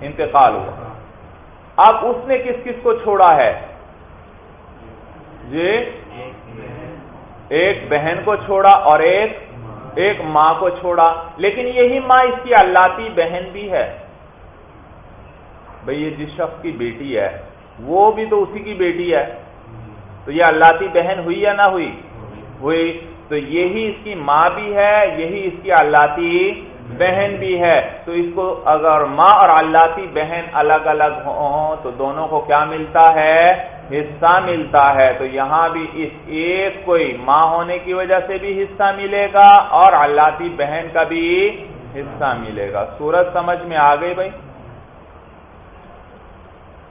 انتقال ہوا۔ اب اس نے کس کس کو چھوڑا ہے؟ جی ایک بہن کو چھوڑا اور ایک ایک ماں کو چھوڑا۔ لیکن یہی ماں اس کی اللہ بہن بھی ہے۔ بھئی یہ جس شخص کی بیٹی ہے، وہ بھی تو اسی کی بیٹی ہے۔ تو یہ اللہ بہن ہوئی یا نہ ہوئی؟ ہوئی۔ تو یہی اس کی ماں بھی ہے، یہی اس کی اللہ بہن بھی ہے۔ تو اس کو اگر ماں اور اللہ بہن الگ الگ ہوں، تو دونوں کو کیا ملتا ہے؟ حصہ ملتا ہے تو یہاں بھی اس ایک کوئی ماں ہونے کی وجہ سے بھی حصہ ملے گا اور اللہ بہن کا بھی حصہ ملے گا۔ سورج سمجھ میں آ گئی بھائی؟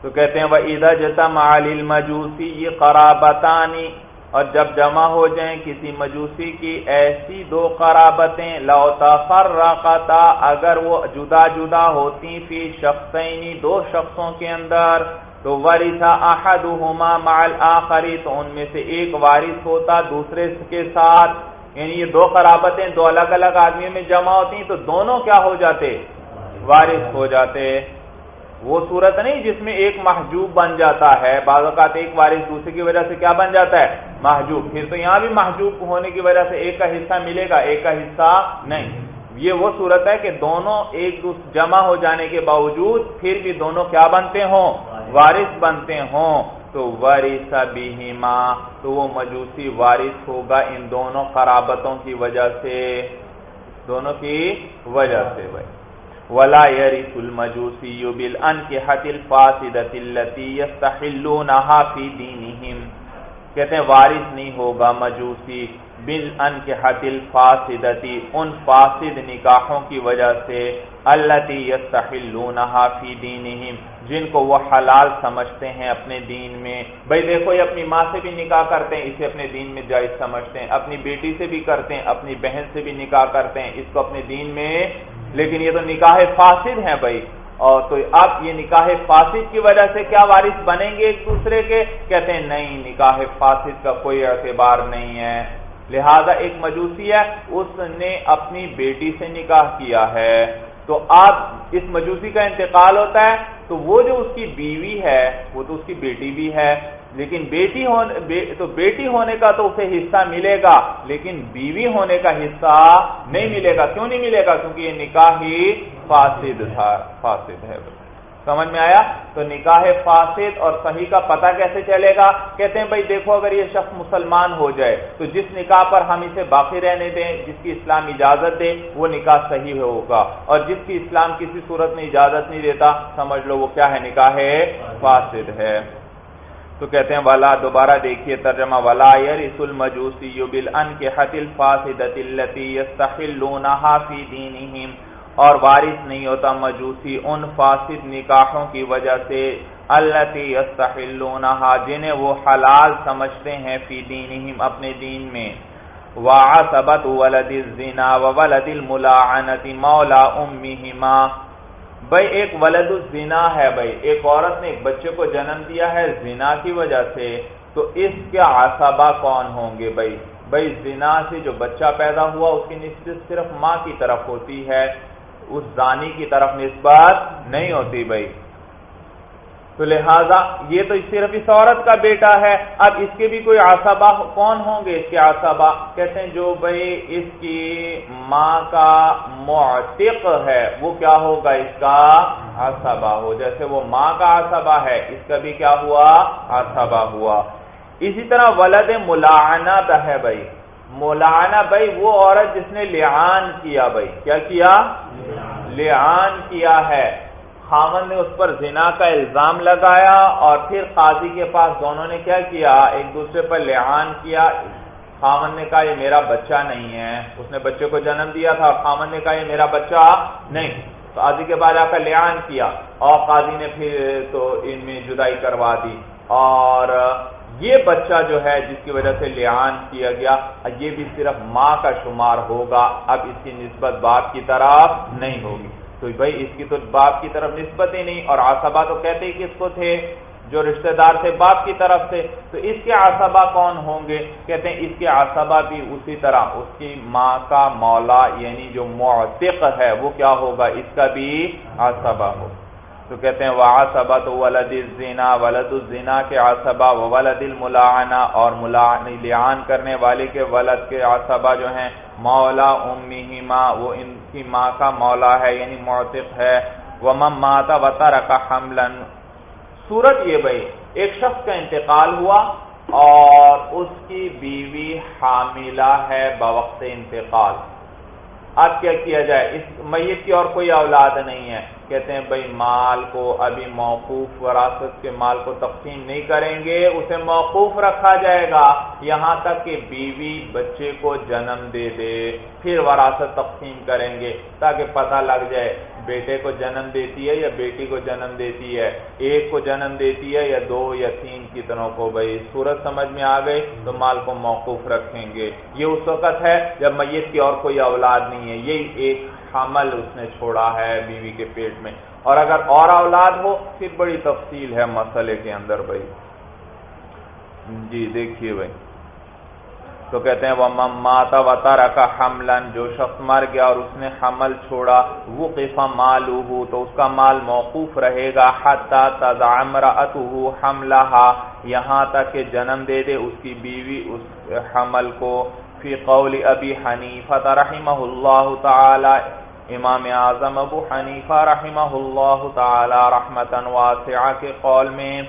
تو کہتے ہیں وہ عیدا جتا معل مجوسی یہ قرابتانی اور جب جمع ہو جائیں کسی مجوسی کی ایسی دو قرابتیں لوتا فرقتا اگر وہ جدا جدا ہوتی فی شخصینی دو شخصوں کے اندر تو ورثہ احدہما مع الاخری تو ان میں سے ایک وارث ہوتا، دوسرے کے ساتھ۔ یعنی یہ دو قرابتیں، دو الگ الگ آدمیوں میں جمع ہوتی ہیں، تو دونوں کیا ہو جاتے؟ وارث ہو جاتے۔ وہ صورت نہیں جس میں ایک محجوب بن جاتا ہے۔ بعض اوقات ایک وارث دوسرے کی وجہ سے کیا بن جاتا ہے؟ محجوب۔ پھر تو یہاں بھی محجوب ہونے کی وجہ سے ایک کا حصہ ملے گا، ایک کا حصہ نہیں۔ یہ وہ صورت ہے کہ دونوں ایک جمع ہو جانے کے باوجود پھر بھی دونوں کیا بنتے ہوں؟ وارث بنتے ہوں، تو وارث بھی تو وہ مجوسی وارث ہوگا ان دونوں قرابتوں کی وجہ سے۔ دونوں کی وجہ سے بھائی۔ ولا يرث المجوسي بالانكحه الفاسده التي يستحلونها في دينهم۔ کہتے ہیں، وارث نہیں ہوگا مجوسی۔ بل ان کے حتل فاسدتی ان فاسد نکاحوں کی وجہ سے اللہ یستحلونہا فی دینہم جن کو وہ حلال سمجھتے ہیں اپنے دین میں۔ بھائی دیکھو، یہ اپنی ماں سے بھی نکاح کرتے ہیں، اسے اپنے دین میں جائز سمجھتے ہیں۔ اپنی بیٹی سے بھی کرتے ہیں، اپنی بہن سے بھی نکاح کرتے ہیں۔ اس کو اپنے دین میں، لیکن یہ تو نکاح فاسد ہیں بھائی اور تو اب یہ نکاح فاسد کی وجہ سے کیا وارث بنیں گے ایک دوسرے کے؟ کہتے ہیں، نہیں، نکاح فاسد کا کوئی اعتبار نہیں ہے۔ لہذا ایک مجوسی ہے، اس نے اپنی بیٹی سے نکاح کیا ہے۔ تو اب اس مجوسی کا انتقال ہوتا ہے، تو وہ جو اس کی بیوی ہے، وہ تو اس کی بیٹی بھی ہے۔ لیکن بیٹی ہونے تو بیٹی ہونے کا تو اسے حصہ ملے گا، لیکن بیوی ہونے کا حصہ نہیں ملے گا۔ کیوں نہیں ملے گا؟ کیونکہ یہ نکاح ہی فاسد تھا، فاسد ہے۔ سمجھ میں آیا؟ تو نکاح فاسد اور صحیح کا پتہ کیسے چلے گا؟ کہتے ہیں بھائی دیکھو اگر یہ شخص مسلمان ہو جائے، تو جس نکاح پر ہم اسے باقی رہنے دیں، جس کی اسلام اجازت دے وہ نکاح صحیح ہوگا۔ اور جس کی اسلام کسی صورت میں اجازت نہیں دیتا، سمجھ لو وہ کیا ہے؟ نکاح فاسد ہے۔ تو کہتے ہیں والا، دوبارہ دیکھیے ترجمہ ولا یرث المجوسی بالان کے حتل فاسدت التي يستحلونها في دينهم اور وارث نہیں ہوتا، مجوسی ان فاسد نکاحوں کی وجہ سے اللہ استحلونہا جنہیں وہ حلال سمجھتے ہیں فی دینہم، اپنے دین میں۔ وعصبت ولد الزنا وولد الملاعنت مولا امہما بھائی ایک ولد الزنا ہے بھائی ایک عورت نے ایک بچے کو جنم دیا ہے زنا کی وجہ سے، تو اس کے عصبہ کون ہوں گے؟ بھائی بھائی زنا سے جو بچہ پیدا ہوا، اس کی نسبت صرف ماں کی طرف ہوتی ہے۔ اس زانی کی طرف نسبت نہیں ہوتی بھائی۔ تو لہذا یہ تو صرف اس عورت کا بیٹا ہے۔ اب اس کے بھی کوئی آسابا کون ہوں گے؟ اس کے آسابا کہتے ہیں جو بھائی اس کی ماں کا معتق ہے۔ وہ کیا ہوگا؟ اس کا آسابا ہو۔ جیسے وہ ماں کا آسابا ہے، اس کا بھی کیا ہوا؟ آسابا ہوا۔ اسی طرح ولد ملانا ہے بھائی۔ مولانا بھائی، وہ عورت جس نے لعان کیا بھائی۔ کیا کیا؟ لعان کیا ہے۔ خامن نے اس پر زنا کا الزام لگایا اور پھر قاضی کے پاس دونوں نے کیا کیا؟ ایک دوسرے پر لحان کیا۔ خامن نے کہا، یہ میرا بچہ نہیں ہے۔ اس نے بچے کو جنم دیا تھا۔ اور خامن نے کہا، یہ میرا بچہ نہیں۔ قاضی کے بعد آ کر لحان کیا اور قاضی نے پھر تو ان میں جدائی کروا دی اور یہ بچہ جو ہے جس کی وجہ سے لحان کیا گیا یہ بھی صرف ماں کا شمار ہوگا، اب اس کی نسبت باپ کی طرف نہیں ہوگی۔ تو بھائی، اس کی تو باپ کی طرف نسبت ہی نہیں، اور آسبا تو کہتے ہی کس کو تھے؟ جو رشتہ دار تھے باپ کی طرف سے۔ تو اس کے آسبا کون ہوں گے؟ کہتے ہیں اس کے آسبا بھی اسی طرح، اس کی ماں کا مولا یعنی جو معتق ہے، وہ کیا ہوگا؟ اس کا بھی آسبا ہوگا۔ تو کہتے ہیں وہ تو ولد الزنا ولد الزنا کے آسبا و ولد الملانا اور ملان کرنے والے کے ولد کے آسبا جو ہیں، مولا امیما وہ ان کی ماں کا مولا ہے یعنی معتق ہے۔ وہ ماتا وطر کا حملن صورت یہ بھائی، ایک شخص کا انتقال ہوا اور اس کی بیوی حاملہ ہے بوقت انتقال۔ اب کیا کیا جائے؟ اس میت کی اور کوئی اولاد نہیں ہے۔ کہتے ہیں، بھائی، مال کو ابھی موقوف وراثت کے مال کو تقسیم نہیں کریں گے، اسے موقوف رکھا جائے گا۔ یہاں تک کہ بیوی بچے کو جنم دے دے، پھر وراثت تقسیم کریں گے تاکہ پتہ لگ جائے، بیٹے کو جنم دیتی ہے یا بیٹی کو جنم دیتی ہے؟ ایک کو جنم دیتی ہے یا دو یا تین؟ کتنوں کو؟ بھائی صورت سمجھ میں آ گئی تو مال کو موقوف رکھیں گے۔ یہ اس وقت ہے جب میت کی اور کوئی اولاد نہیں ہے۔ یہی ایک حمل اس نے چھوڑا ہے بیوی کے پیٹ میں۔ اور اگر اور اولاد ہو، پھر بڑی تفصیل ہے مسئلے کے اندر بھائی۔ جی دیکھیے بھائی۔ تو کہتے ہیں وہ ماتا وطارا کا حملن جو شخص مر گیا اور اس نے حمل چھوڑا وہ قفا مالو تو اس کا مال موقوف رہے گا۔ حتا تزعمر حملہ یہاں تک کہ جنم دے دے اس کی بیوی اس حمل کو۔ فی قول ابی حنیفہ رحمہ اللہ تعالی امام اعظم ابو حنیفہ رحمہ اللہ تعالی رحمتا واسعہ کے قول میں،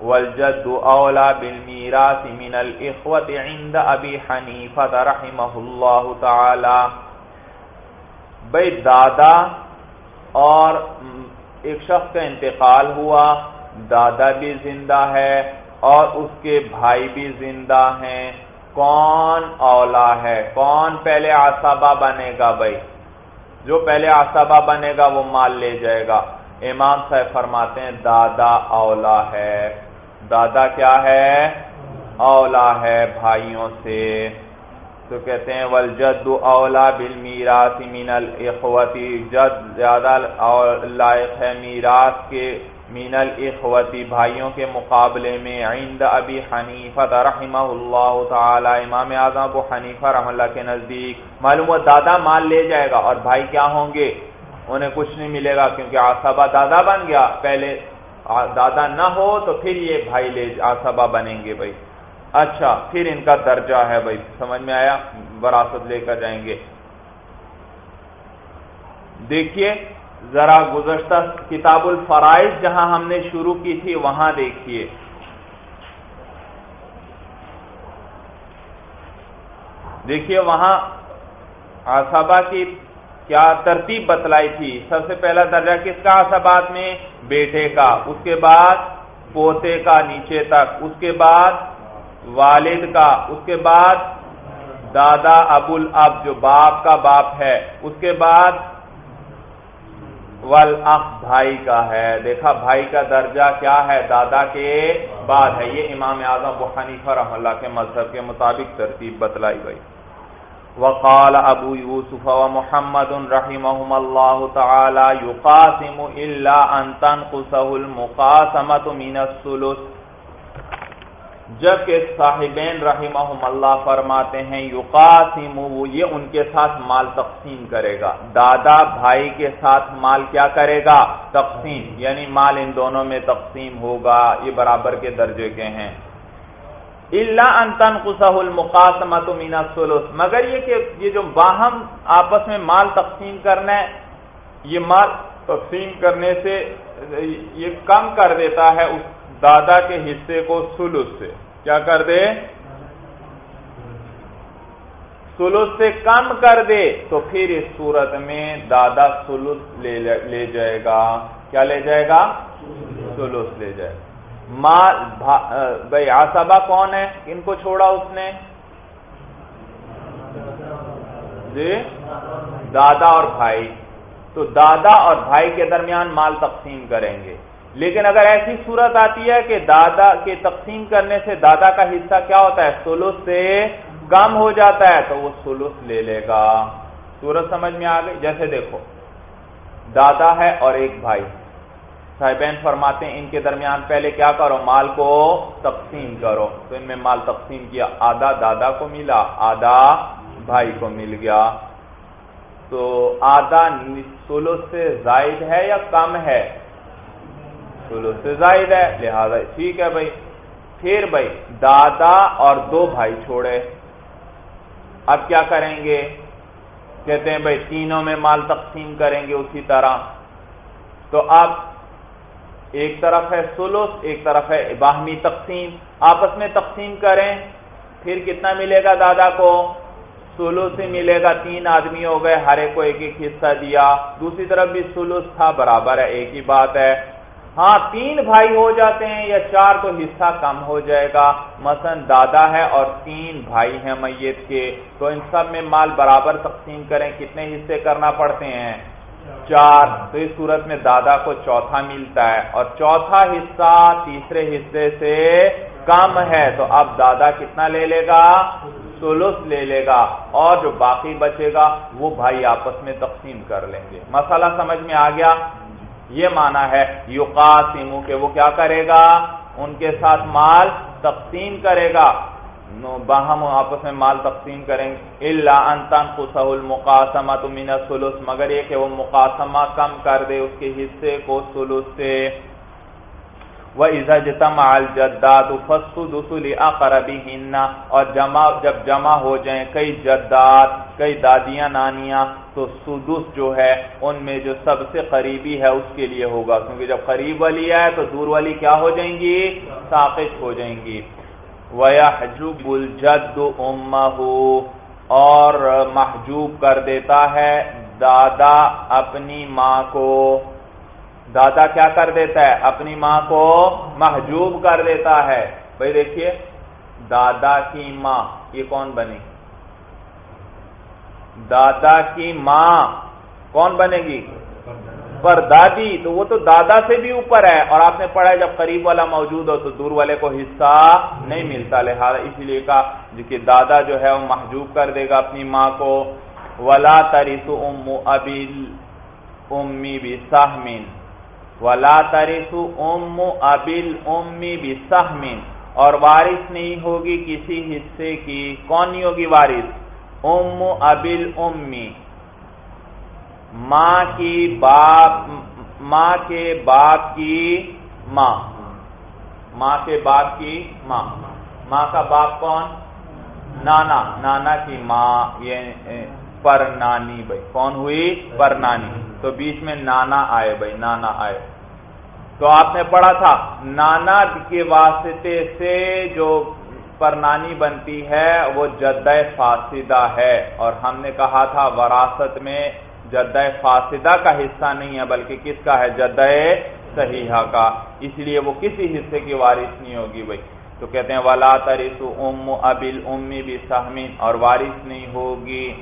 والجد اولا بالمیراث من الاخوة عند ابی حنیفہ رحمہ اللہ تعالی۔ بھئی دادا اور ایک شخص کا انتقال ہوا، دادا بھی زندہ ہے اور اس کے بھائی بھی زندہ ہیں۔ کون اولا ہے؟ کون پہلے آسابہ بنے گا بھائی جو پہلے آسابہ بنے گا وہ مال لے جائے گا۔ امام صاحب فرماتے ہیں، دادا اولا ہے۔ دادا کیا ہے؟ اولا ہے بھائیوں سے۔ تو کہتے ہیں، والجد اولا بل میراث مین الاخوتی جد زیادہ لائق ہے میراث کے مین الاخوتی بھائیوں کے مقابلے میں عند ابی حنیفہ رحمہ اللہ تعالی، امام اعظم ابو حنیفہ رحم اللہ کے نزدیک۔ معلوم ہوا دادا مال لے جائے گا اور بھائی کیا ہوں گے؟ انہیں کچھ نہیں ملے گا کیونکہ آصابہ دادا بن گیا۔ پہلے دادا نہ ہو تو پھر یہ بھائی لے آسبا بنیں گے بھائی۔ اچھا پھر ان کا درجہ ہے بھائی۔ سمجھ میں آیا؟ وراثت لے کر جائیں گے۔ دیکھیے ذرا گزشتہ کتاب الفرائض جہاں ہم نے شروع کی تھی وہاں دیکھیے۔ دیکھیے وہاں آسابا کی کیا ترتیب بتلائی تھی۔ سب سے پہلا درجہ کس کا آسابات میں؟ بیٹے کا۔ اس کے بعد پوتے کا نیچے تک۔ اس کے بعد والد کا۔ اس کے بعد دادا ابو الاب جو باپ کا باپ ہے۔ اس کے بعد ولاخ بھائی کا ہے۔ دیکھا، بھائی کا درجہ کیا ہے؟ دادا کے بعد ہے۔ یہ امام اعظم حنیفہ رحم اللہ کے مذہب کے مطابق ترتیب بتلائی گئی۔ وقال ابو یوسف و محمد رحمهم الله تعالی يقاسم الا ان تنقصه المقاسمه من الثلث۔ جبکہ صاحبین رحمہم اللہ فرماتے ہیں یقاسم وہ یہ ان کے ساتھ مال تقسیم کرے گا۔ دادا بھائی کے ساتھ مال کیا کرے گا؟ تقسیم یعنی مال ان دونوں میں تقسیم ہوگا۔ یہ برابر کے درجے کے ہیں۔ اللہ انتن قسح المقاسمت مینا سلوس مگر یہ کہ یہ جو باہم آپس میں مال تقسیم کرنا ہے، یہ مال تقسیم کرنے سے یہ کم کر دیتا ہے، اس دادا کے حصے کو سلوس سے۔ کیا کر دے؟ سلس سے کم کر دے۔ تو پھر اس صورت میں دادا سلس لے جائے گا۔ کیا لے جائے گا؟ سلس لے جائے۔ مال بھائی، آسابا کون ہے؟ ان کو چھوڑا اس نے۔ جی؟ دادا اور بھائی۔ تو دادا اور بھائی کے درمیان مال تقسیم کریں گے۔ لیکن اگر ایسی صورت آتی ہے کہ دادا کے تقسیم کرنے سے دادا کا حصہ کیا ہوتا ہے؟ سولس سے کم ہو جاتا ہے تو وہ سولس لے لے گا۔ صورت سمجھ میں آ گئی؟ جیسے دیکھو، دادا ہے اور ایک بھائی۔ صاحبین فرماتے ہیں، ان کے درمیان پہلے کیا کرو؟ مال کو تقسیم کرو۔ تو ان میں مال تقسیم کیا، آدھا دادا کو ملا، آدھا بھائی کو مل گیا۔ تو آدھا سولو سے زائد ہے یا کم ہے؟ سولو سے زائد ہے، لہذا ٹھیک ہے بھائی۔ پھر بھائی، دادا اور دو بھائی چھوڑے۔ اب کیا کریں گے؟ کہتے ہیں بھائی، تینوں میں مال تقسیم کریں گے اسی طرح۔ تو اب ایک طرف ہے سولوس ایک طرف ہے باہمی تقسیم۔ آپس میں تقسیم کریں، پھر کتنا ملے گا دادا کو؟ سولوس سے ملے گا۔ تین آدمی ہو گئے، ہر ایک کو ایک ایک حصہ دیا۔ دوسری طرف بھی سولوس تھا، برابر ہے، ایک ہی بات ہے۔ ہاں تین بھائی ہو جاتے ہیں یا چار تو حصہ کم ہو جائے گا۔ مثلا دادا ہے اور تین بھائی ہیں میت کے۔ تو ان سب میں مال برابر تقسیم کریں، کتنے حصے کرنا پڑتے ہیں؟ چار۔ تو اس صورت میں دادا کو چوتھا ملتا ہے۔ اور چوتھا حصہ تیسرے حصے سے کم ہے۔ تو اب دادا کتنا لے لے گا؟ سولس لے لے گا۔ اور جو باقی بچے گا، وہ بھائی آپس میں تقسیم کر لیں گے۔ مسئلہ سمجھ میں آ گیا؟ یہ مانا ہے یو کہ وہ کیا کرے گا؟ ان کے ساتھ مال تقسیم کرے گا۔ باہم آپس میں مال تقسیم کریں گے۔ اللہ انتن خسہ المقاسمہ تو مینا سلوس مگر یہ کہ وہ مقاسمہ کم کر دے اس کے حصے کو سلوس سے۔ وہ عزتم الجداد فسد اصول اقربی ہننا اور جمع جب جمع ہو جائیں کئی جداد، کئی دادیاں، نانیاں، تو سدس جو ہے، ان میں جو سب سے قریبی ہے، اس کے لیے ہوگا۔ کیونکہ جب قریب والی ہے تو دور والی کیا ہو جائیں گی؟ ساقش ہو جائیں گی۔ وَيَحْجُبُ الْجَدُّ أُمَّهُ، اور محجوب کر دیتا ہے دادا اپنی ماں کو۔ دادا کیا کر دیتا ہے؟ اپنی ماں کو محجوب کر دیتا ہے۔ بھائی دیکھیے، دادا کی ماں، یہ کون بنے گی؟ دادا کی ماں، کون بنے گی؟ پر دادی تو وہ تو دادا سے بھی اوپر ہے۔ اور آپ نے پڑھا ہے، جب قریب والا موجود ہو تو دور والے کو حصہ نہیں ملتا۔ لہٰذا اسی لیے کہا جی کہ دادا جو ہے، وہ محجوب کر دے گا اپنی ماں کو۔ ولا تریس ام ابل امی بھی سہمین ولا تریس ام ابل امی بھی اور وارث نہیں ہوگی کسی حصے کی۔ کون نہیں ہوگی وارث؟ ام ابل امی ماں کی باپ، ماں کے باپ کی ماں۔ ماں کے باپ کی ماں۔ ماں کا باپ کون؟ نانا نانا کی ماں۔ یہ پر نانی بھائی۔ کون ہوئی؟ پر نانی۔ تو بیچ میں نانا آئے بھائی، نانا آئے۔ تو آپ نے پڑھا تھا، نانا کے واسطے سے جو پر نانی بنتی ہے، وہ جدہ فاسدہ ہے۔ اور ہم نے کہا تھا، وراثت میں جدہ فاسدہ کا حصہ نہیں ہے، بلکہ کس کا ہے؟ جدہ صحیحہ کا۔ اس لیے وہ کسی حصے کی وارث نہیں ہوگی بھائی۔ تو کہتے ہیں، ولا ترس ام ابل امی بھی اور وارث نہیں ہوگی۔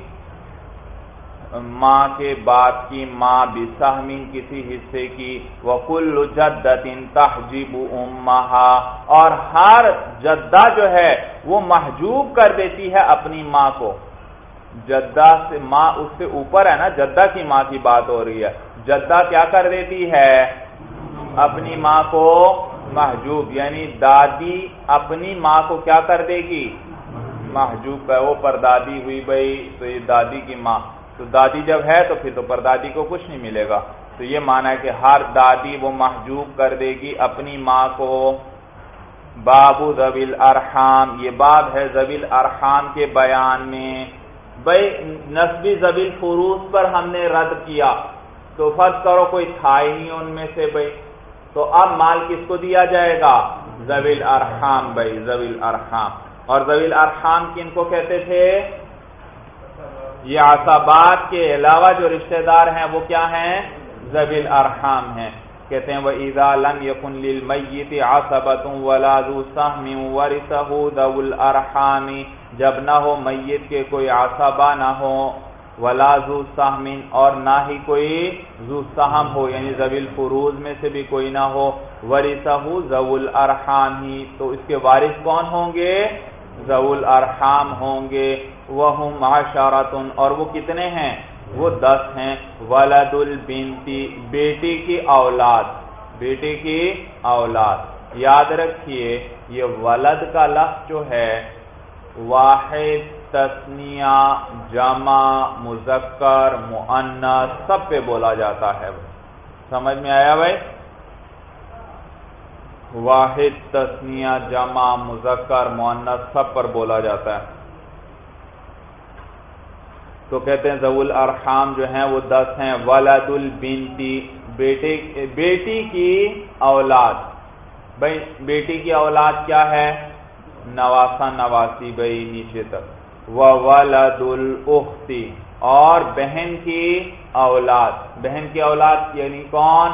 ماں کے باپ کی ماں بھی سہمین کسی حصے کی وکل جدت تحجیب امہا اور ہر جدہ جو ہے، وہ محجوب کر دیتی ہے اپنی ماں کو۔ جدہ سے ماں اس سے اوپر ہے نا، جدہ کی ماں کی بات ہو رہی ہے۔ جدہ کیا کر دیتی ہے؟ اپنی ماں کو محجوب یعنی دادی اپنی ماں کو کیا کر دے گی؟ محجوب۔ ہے وہ پردادی ہوئی بھائی، تو یہ دادی کی ماں۔ تو دادی جب ہے تو پھر تو پردادی کو کچھ نہیں ملے گا۔ تو یہ مانا ہے کہ ہر دادی وہ محجوب کر دے گی اپنی ماں کو۔ بابو زبیل ارحام، یہ باب ہے زبیل ارحام کے بیان میں۔ بھائی نسبی زبیل فروز پر ہم نے رد کیا۔ تو فرض کرو کوئی تھا ہی نہیں ان میں سے بھائی۔ تو اب مال کس کو دیا جائے گا؟ زویل ارحام، بھائی زویل ارحام۔ اور زویل ارحام کن کو کہتے تھے؟ یہ عصبات کے علاوہ جو رشتہ دار ہیں وہ کیا ہیں؟ زبیل ارحام ہیں۔ کہتے ہیں وہ ایزا لم یقن للمیت عصبت ولا ذو سهم ورثه ذو الارحام جب نہ ہو میت کے کوئی عصبہ نہ ہو، ولا ذو اور نہ ہی کوئی ذو سهم ہو یعنی ذوی الفروز میں سے بھی کوئی نہ ہو، ورثه ذو الارحام ہی تو اس کے وارث کون ہوں گے؟ ذو الارحام ہوں گے وہم عشرۃ اور وہ کتنے ہیں؟ وہ دس ہیں۔ ولد البنتی بیٹی کی اولاد۔ بیٹی کی اولاد۔ یاد رکھیے، یہ ولد کا لفظ جو ہے، واحد تسنیا جمع، مذکر معنس سب پہ بولا جاتا ہے۔ سمجھ میں آیا بھائی؟ واحد تسنیا جمع مذکر معنس سب پر بولا جاتا ہے۔ تو کہتے ہیں زول ارحام جو ہیں وہ دس ہیں۔ ولد البنتی بیٹے، بیٹی کی اولاد۔ بھائی، بیٹی کی اولاد کیا ہے؟ نواسا نواسی بھائی نیچے تک۔ وہ ولد الختی اور بہن کی اولاد۔ بہن کی اولاد یعنی کون؟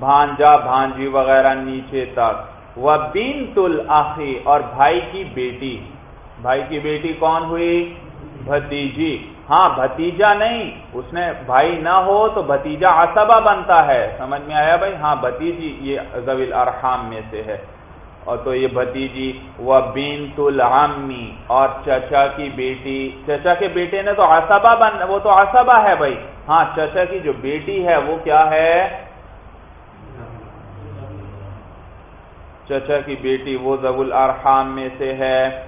بھانجا بھانجی وغیرہ نیچے تک۔ وہ بنت الاخی اور بھائی کی بیٹی۔ بھائی کی بیٹی کون ہوئی؟ بھتیجی۔ ہاں بھتیجا نہیں، اس نے بھائی نہ ہو تو بھتیجا عصبہ بنتا ہے۔ سمجھ میں آیا بھائی؟ ہاں بھتیجی یہ زویل ارحام میں سے ہے۔ اور تو یہ بھتیجی، وہ بینت العمی اور چچا کی بیٹی۔ چچا کے بیٹے نے تو عصبہ بن، وہ تو عصبہ ہے بھائی۔ ہاں چچا کی جو بیٹی ہے وہ کیا ہے؟ چچا کی بیٹی وہ زبول ارحام میں سے ہے۔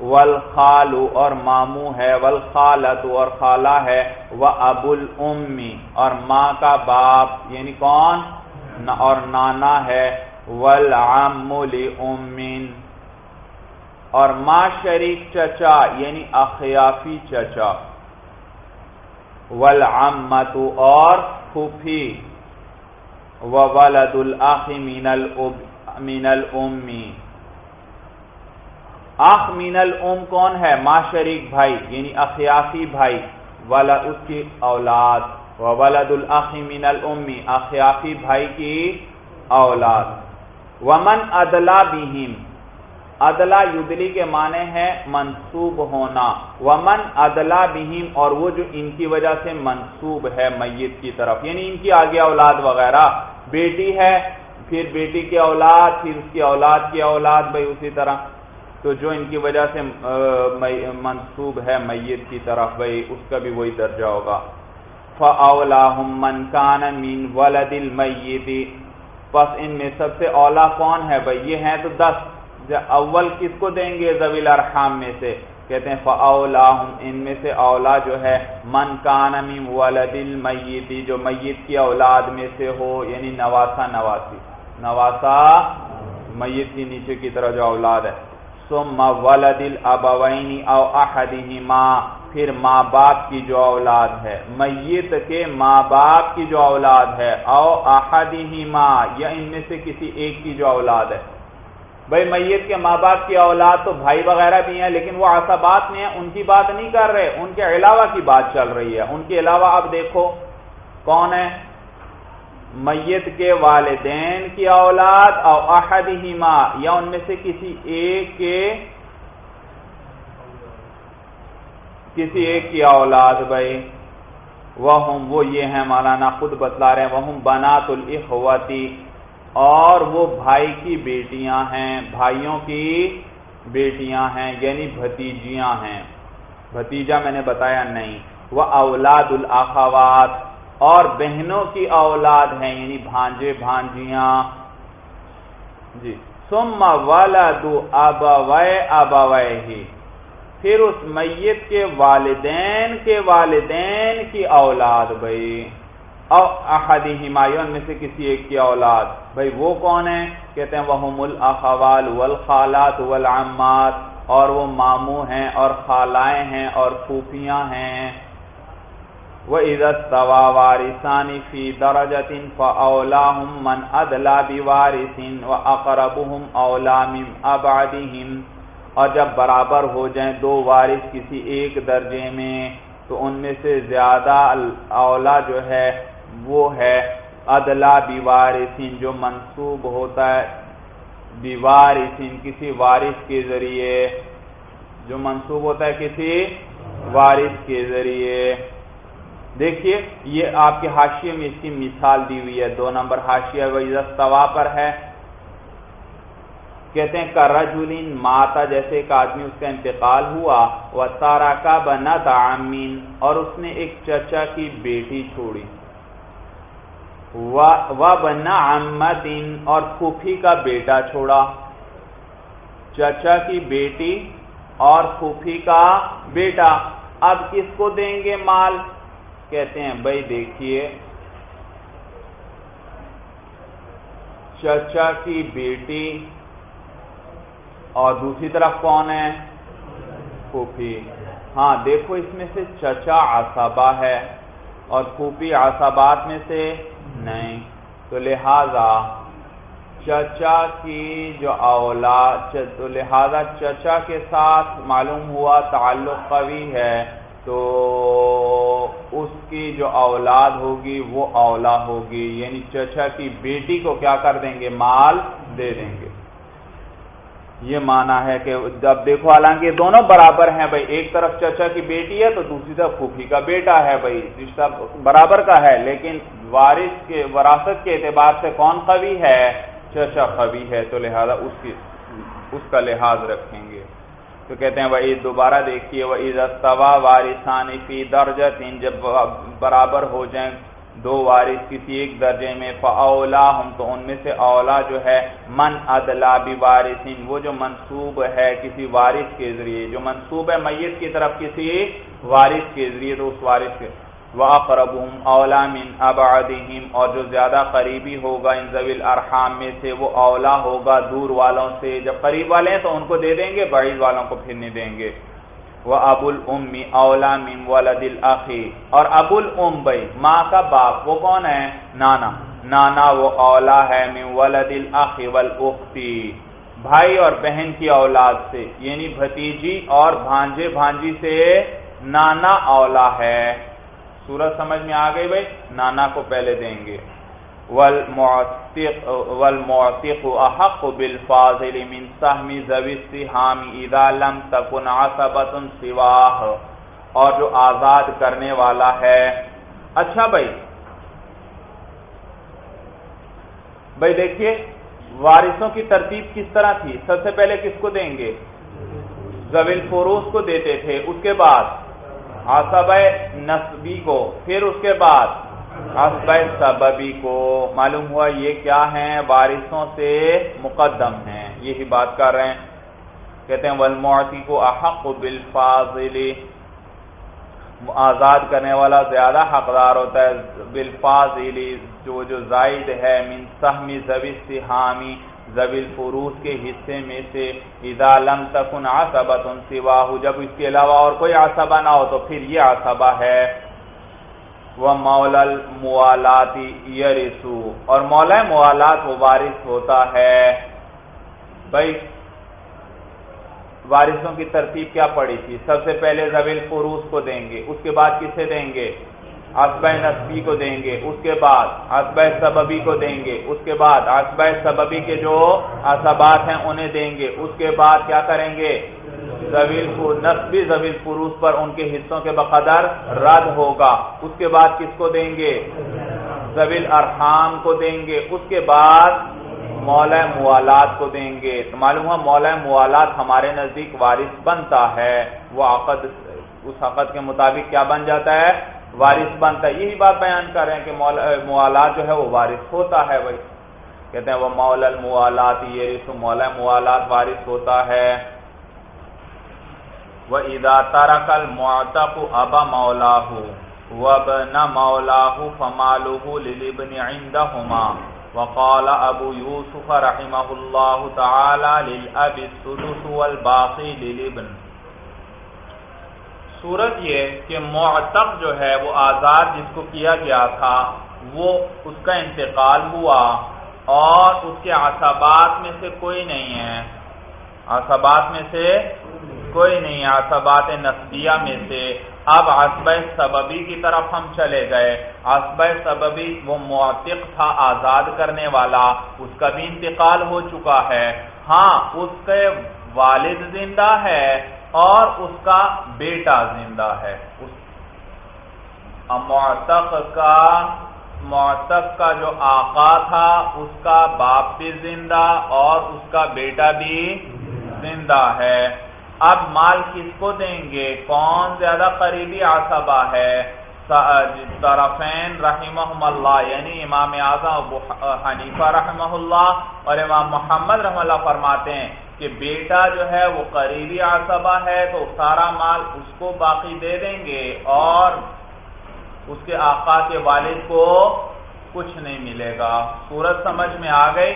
ولخالو اور مامو ہے ولخالت اور خالہ ہے۔ وہ ابو المی اور ماں کا باپ یعنی کون؟ اور نانا ہے۔ ولام امین اور ماں شریک چچا یعنی اخیافی چچا۔ ولامت اور پھوپھی۔ ولد الاخ من من الامی۔ آخ مین الام کون ہے؟ ماں شریک بھائی یعنی اخیافی بھائی، والا اس کی اولاد۔ ولد الخی مین المی اخیافی بھائی کی اولاد۔ ومن ادلا بہم۔ ادلا یدلی کے معنی ہے منصوب ہونا۔ ومن ادلا بہم، اور وہ جو ان کی وجہ سے منصوب ہے، میت کی طرف یعنی ان کی آگے اولاد وغیرہ۔ بیٹی ہے پھر بیٹی کی اولاد، پھر اس کی اولاد کی اولاد بھائی اسی طرح۔ تو جو ان کی وجہ سے منسوب ہے میت کی طرف، بھائی اس کا بھی وہی درجہ ہوگا۔ من کان مین ولد المیتی پس ان میں سب سے اولا کون ہے؟ بھائی یہ ہیں تو دس۔ اول کس کو دیں گے؟ زویل ارحام میں سے۔ کہتے ہیں فاولاہم ان میں سے اولا جو ہے، من کان من ولد المیتی جو میت کی اولاد میں سے ہو یعنی نواسا نواسی۔ نواسا، میت کی نیچے کی طرح جو اولاد ہے۔ ثم ولد الابوین او احدہما، پھر ماں باپ کی جو اولاد ہے۔ میت کے ماں باپ کی جو اولاد ہے۔ او احدہما، یا ان میں سے کسی ایک کی جو اولاد ہے۔ بھائی میت کے ماں باپ کی اولاد تو بھائی وغیرہ بھی ہیں، لیکن وہ عصبات میں ہیں ان کی بات نہیں کر رہے۔ ان کے علاوہ کی بات چل رہی ہے۔ ان کے علاوہ اب دیکھو کون ہے؟ میت کے والدین کی اولاد اور احد ہی ماں یا ان میں سے کسی ایک کے کسی ایک کی اولاد بھائی۔ وہ وہ یہ ہیں مولانا خود بتلا رہے ہیں وہ بنات الاخوتی۔ اور وہ بھائی کی بیٹیاں ہیں، بھائیوں کی بیٹیاں ہیں یعنی بھتیجیاں ہیں۔ بھتیجا میں نے بتایا نہیں، وہ اولاد الاخوات۔ اور بہنوں کی اولاد ہیں یعنی بھانجے، بھانجیاں۔ جی۔ سم ولد ابوے ابوے ہی۔ پھر اس میت کے والدین کے والدین کی اولاد، بھائی۔ او احدی ہمایون میں سے کسی ایک کی اولاد۔ بھائی، وہ کون ہے کہتے ہیں وہ الاخوال والخالات والعمات۔ اور وہ ماموں ہیں، اور خالائیں ہیں، اور پھوپیاں ہیں۔ وَإِذَا اسْتَوَى وَارِثَانِ فِي دَرَجَةٍ فَأَوْلَاهُمْ مَنْ أَدْلَى بِوَارِثٍ وَأَقْرَبُهُمْ أَوْلَى مِنْ أَبْعَدِهِمْ۔ اور جب برابر ہو جائیں دو وارث کسی ایک درجے میں، تو ان میں سے زیادہ اولا جو ہے، وہ ہے ادلا بیوارثین جو منصوب ہوتا ہے بیوارثین کسی وارث کے ذریعے۔ جو منصوب ہوتا ہے کسی وارث کے ذریعے۔ دیکھیے، یہ آپ کے حاشیے میں اس کی مثال دی ہوئی ہے۔ دو نمبر حاشیہ وزستوا پر ہے۔ کہتے ہیں کرجولین ماتا جیسے ایک آدمی اس کا انتقال ہوا۔ وہ تارا کا بنا تعمین اور اس نے ایک چچا کی بیٹی چھوڑی۔ وہ بنا امدین اور پھوپھی کا بیٹا چھوڑا۔ چچا کی بیٹی اور پھوپھی کا بیٹا۔ اب کس کو دیں گے مال؟ کہتے ہیں، بھائی دیکھیے، چچا کی بیٹی اور دوسری طرف کون ہے؟ پھوپھی۔ ہاں دیکھو، اس میں سے چچا آسابا ہے اور پھوپھی آسابات میں سے نہیں۔ تو لہذا، چچا کی جو اولاد تو لہذا چچا کے ساتھ معلوم ہوا تعلق قوی ہے۔ تو اس کی جو اولاد ہوگی وہ اولا ہوگی یعنی چچا کی بیٹی کو کیا کر دیں گے؟ مال دے دیں گے۔ یہ مانا ہے کہ جب دیکھو، حالانکہ دونوں برابر ہیں بھائی، ایک طرف چچا کی بیٹی ہے تو دوسری طرف پھوپھی کا بیٹا ہے بھائی۔ رشتہ برابر کا ہے، لیکن وارث کے، وراثت کے اعتبار سے کون قوی ہے؟ چچا قوی ہے، تو لہذا اس کی، اس کا لحاظ رکھیں گے۔ تو کہتے ہیں وہی دوبارہ دیکھیے وہ استوا وارثان فی درجت جب برابر ہو جائیں دو وارث کسی ایک درجے میں فاولا ہم تو ان میں سے اولا جو ہے، من ادلا بھی وارثین وہ جو منصوب ہے کسی وارث کے ذریعے، جو منصوب ہے میت کی طرف کسی وارث کے ذریعے، تو اس وارث کے وَأَقْرَبُهُمْ اولا من أَبْعَدِهِمْ اور جو زیادہ قریبی ہوگا ان ذویل ارحام میں سے وہ اولا ہوگا دور والوں سے۔ جب قریب والے ہیں تو ان کو دے دیں گے، بعید والوں کو پھر نہیں دیں گے۔ وہ ابو الم اولا من ولد الاخی اور ابو الام بھائی ماں کا باپ، وہ کون ہے؟ نانا۔ نانا وہ اولا ہے من ولد الاخی والاختی بھائی اور بہن کی اولاد سے یعنی بھتیجی اور بھانجے بھانجی سے نانا اولا ہے۔ سورج سمجھ میں آ گئی بھائی، نانا کو پہلے دیں گے۔ والمعتق احق بالفاضل من سهم ذوي السهام اذا لم تكن عصبه سواه اور جو آزاد کرنے والا ہے۔ اچھا بھائی۔ بھائی دیکھیے، وارثوں کی ترتیب کس طرح تھی؟ سب سے پہلے کس کو دیں گے؟ زویل فروز کو دیتے تھے۔ اس کے بعد آصب نصبی کو، پھر اس کے بعد آصب سببی کو۔ معلوم ہوا یہ کیا ہیں؟ وارثوں سے مقدم ہیں۔ یہی بات کر رہے ہیں۔ کہتے ہیں ولمعتی کو احق بالفاضل۔ آزاد کرنے والا زیادہ حقدار ہوتا ہے۔ بالفاضل، جو جو زائد ہے، من سہمی زوی سہامی زویل فروز کے حصے میں سے اذا لم تکن عصبت سواہ جب اس کے علاوہ اور کوئی عصبہ نہ ہو تو پھر یہ عصبہ ہے۔ وہ مولا الموالات یرسو اور مولا موالات وہ وارث ہوتا ہے۔ بھائی، وارثوں کی ترتیب کیا پڑی تھی؟ سب سے پہلے زویل فروز کو دیں گے، اس کے بعد کسے دیں گے؟ اسبہ نسبی کو دیں گے، اس کے بعد اسبہ سببی کو دیں گے، اس کے بعد اسبہ سببی کے جو اسبات ہیں انہیں دیں گے، اس کے بعد کیا کریں گے؟ زویل نسبی زویل فروس پر ان کے حصوں کے بقدر رد ہوگا۔ اس کے بعد کس کو دیں گے؟ زویل ارحام کو دیں گے۔ اس کے بعد مولا موالات کو دیں گے۔ تو معلوم ہوا مولا موالات ہمارے نزدیک وارث بنتا ہے۔ وہ عقد، اس عقد کے مطابق کیا بن جاتا ہے؟ وارث بنتا ہے۔ یہی بات بیان کر رہے ہیں کہ موالات جو ہے وہ وارث ہوتا ہے بھائی۔ کہتے ہیں وہ مولا الموالات، یہ رسو مولا موالات وارث ہوتا ہے۔ وہ ادا تارک المعتق ابا مولا وابن مولاہ فمالہ للابن عندہما وقال ابو یوسف رحمہ اللہ تعالی للاب السدس والباقی للابن۔ صورت یہ کہ معتق جو ہے وہ آزاد جس کو کیا گیا تھا، وہ اس کا انتقال ہوا اور اس کے عصابات میں سے کوئی نہیں ہے۔ عصبات میں سے کوئی نہیں عصبات نسبیہ میں سے۔ اب عصب سببی کی طرف ہم چلے گئے۔ عصب سببی وہ معتق تھا، آزاد کرنے والا، اس کا بھی انتقال ہو چکا ہے۔ ہاں اس کے والد زندہ ہے اور اس کا بیٹا زندہ ہے۔ معتق کا معتق کا جو آقا تھا، اس کا باپ بھی زندہ اور اس کا بیٹا بھی زندہ ہے۔ اب مال کس کو دیں گے؟ کون زیادہ قریبی آصبہ ہے؟ طرفین رحمہ اللہ یعنی امام اعظم حنیفہ رحمہ اللہ اور امام محمد رحم اللہ فرماتے ہیں۔ کہ بیٹا جو ہے وہ قریبی عصبہ ہے تو سارا مال اس کو باقی دے دیں گے اور اس کے آقا کے والد کو کچھ نہیں ملے گا۔ صورت سمجھ میں آ گئی؟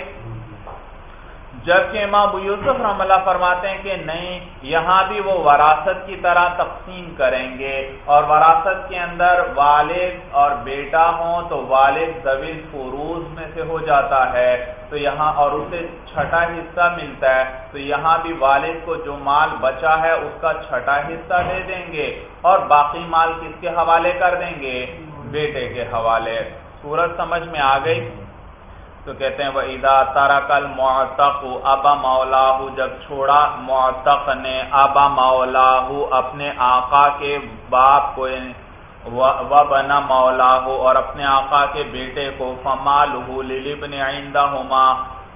جبکہ امام ابو یوسف رحم اللہ فرماتے ہیں کہ نہیں، یہاں بھی وہ وراثت کی طرح تقسیم کریں گے اور وراثت کے اندر والد اور بیٹا ہوں تو والد زویل فروز میں سے ہو جاتا ہے۔ تو یہاں اور اسے چھٹا حصہ ملتا ہے۔ تو یہاں بھی والد کو جو مال بچا ہے، اس کا چھٹا حصہ دے دیں گے اور باقی مال کس کے حوالے کر دیں گے؟ بیٹے کے حوالے۔ سورج سمجھ میں آ گئی؟ تو کہتے ہیں وہ ادا تارا کل معتق ابا مولا جب چھوڑا، معتق نے ابا مولا اپنے آقا کے باپ کو، و بنا مولا اور اپنے آقا کے بیٹے کو فمال لبن آئندہ ہوما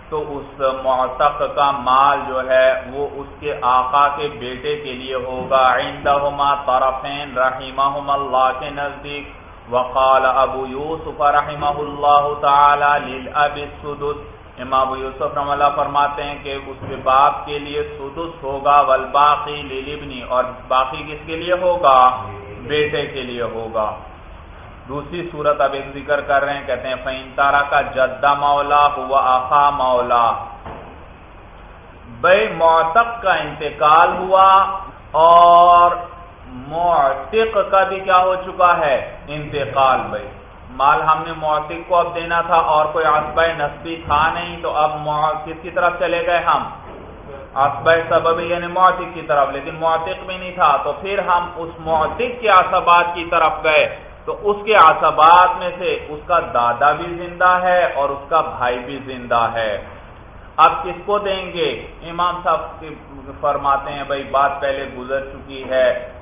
تو اس معتق کا مال جو ہے، وہ اس کے آقا کے بیٹے کے لیے ہوگا. آئندہ ہوما طرفین رحیمہ اللہ کے نزدیک. وقال ابو یوسف رحمہ اللہ تعالی للاب السدس۔ امام ابو یوسف رحمہ اللہ فرماتے ہیں کہ اس کے باپ کے لیے سدس ہوگا، والباقی للابنی اور باقی کس کے لیے ہوگا؟ بیٹے کے لیے ہوگا۔ دوسری صورت اب ایک ذکر کر رہے ہیں، کہتے ہیں فین تارا کا جدہ مولا ہوا آخا مولا۔ بے معتق کا انتقال ہوا اور معتق کا بھی کیا ہو چکا ہے؟ انتقال بھائی۔ مال ہم نے معتق کو اب دینا تھا اور کوئی آسبۂ نسبی تھا نہیں، تو اب کس کی طرف چلے گئے ہم۔ آسبۂ سبب یعنی معتق کی طرف، لیکن معتق بھی نہیں تھا۔ تو پھر ہم اس معتق کے آسبات کی طرف گئے۔ تو اس کے آسبات میں سے اس کا دادا بھی زندہ ہے اور اس کا بھائی بھی زندہ ہے۔ اب کس کو دیں گے؟ امام صاحب فرماتے ہیں، بھائی بات پہلے گزر چکی ہے۔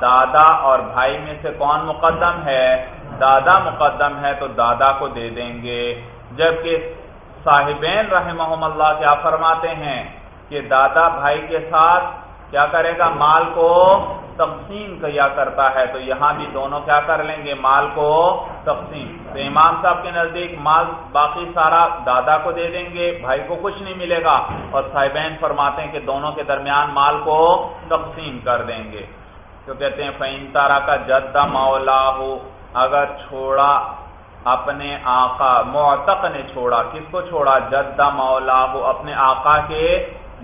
دادا اور بھائی میں سے کون مقدم ہے؟ دادا مقدم ہے تو دادا کو دے دیں گے۔ جبکہ صاحبین رحمہ اللہ کیا فرماتے ہیں کہ دادا بھائی کے ساتھ کیا کرے گا؟ مال کو تقسیم کیا کرتا ہے۔ تو یہاں بھی دونوں کیا کر لیں گے؟ مال کو تقسیم۔ تو امام صاحب کے نزدیک مال باقی سارا دادا کو دے دیں گے، بھائی کو کچھ نہیں ملے گا۔ اور صاحبین فرماتے ہیں کہ دونوں کے درمیان مال کو تقسیم کر دیں گے۔ تو کہتے ہیں فین تارا کا جدہ مولا ہو اگر چھوڑا اپنے آقا، معتق نے چھوڑا، کس کو چھوڑا؟ جدہ مولا ہو اپنے آقا کے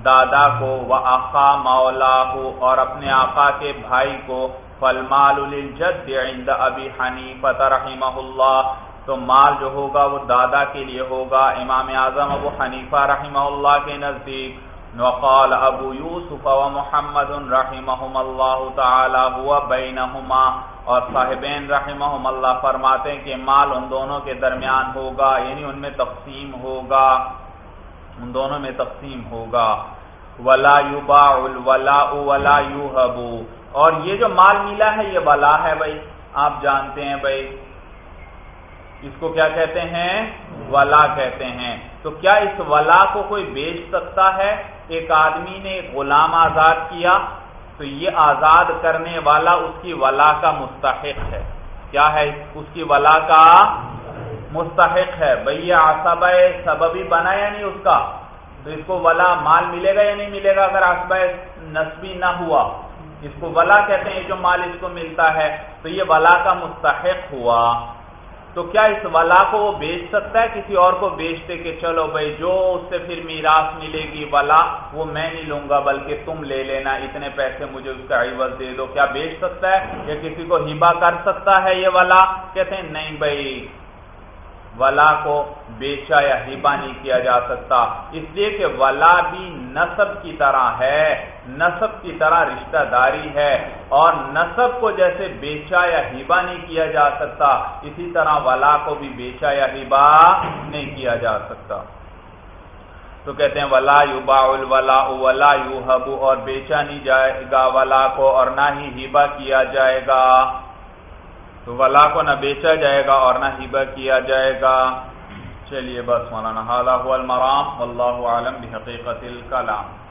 دادا کو وہ آقا مولا ہو اور اپنے آقا کے بھائی کو فل مال جد عند ابی حنیفت رحمہ اللہ تو مال جو ہوگا وہ دادا کے لیے ہوگا، امام اعظم ابو حنیفہ رحمہ اللہ کے نزدیک۔ وقال ابو یوسف و محمد رحمہم اللہ تعالی ہوا بینہما، اور صاحبین رحمہم اللہ فرماتے ہیں کہ مال ان دونوں کے درمیان ہوگا یعنی ان میں تقسیم ہوگا، ان دونوں میں تقسیم ہوگا۔ ولا یباع الولاء ولا یوهب اور یہ جو مال ملا ہے، یہ ولا ہے بھائی، آپ جانتے ہیں بھائی۔ اس کو کیا کہتے ہیں؟ ولا کہتے ہیں۔ تو کیا اس ولا کو کوئی بیچ سکتا ہے؟ ایک آدمی نے غلام آزاد کیا تو یہ آزاد کرنے والا اس کی ولا کا مستحق ہے۔ کیا ہے؟ اس کی ولا کا مستحق ہے۔ بھیا آسب سببی بنا یا یعنی نہیں اس کا؟ تو اس کو ولا مال ملے گا یا نہیں ملے گا اگر آسب نسبی نہ ہوا؟ اس کو ولا کہتے ہیں جو مال اس کو ملتا ہے۔ تو یہ ولا کا مستحق ہوا۔ تو کیا اس ولا کو وہ بیچ سکتا ہے کسی اور کو بیچتے کہ چلو بھائی جو اس سے پھر میراث ملے گی ولا وہ میں نہیں لوں گا بلکہ تم لے لینا، اتنے پیسے مجھے اس کا عوض دے دو۔ کیا بیچ سکتا ہے یا کسی کو ہبا کر سکتا ہے یہ ولا کہتے ہیں، نہیں بھائی ولا کو بیچا یا ہیبا نہیں کیا جا سکتا۔ اس لیے کہ ولا بھی نصب کی طرح ہے، نصب کی طرح رشتہ داری ہے۔ اور نصب کو جیسے بیچا یا ہیبا نہیں کیا جا سکتا، اسی طرح ولا کو بھی بیچا یا ہیبا نہیں کیا جا سکتا۔ تو کہتے ہیں ولا یو با ولا ولا یو ہبو اور بیچا نہیں جائے گا ولا کو، اور نہ ہی ہیبا کیا جائے گا۔ تو ولا کو نہ بیچا جائے گا اور نہ ہبا کیا جائے گا۔ چلیے بس مولانا المرام، واللہ عالم بحقیقت الکلام۔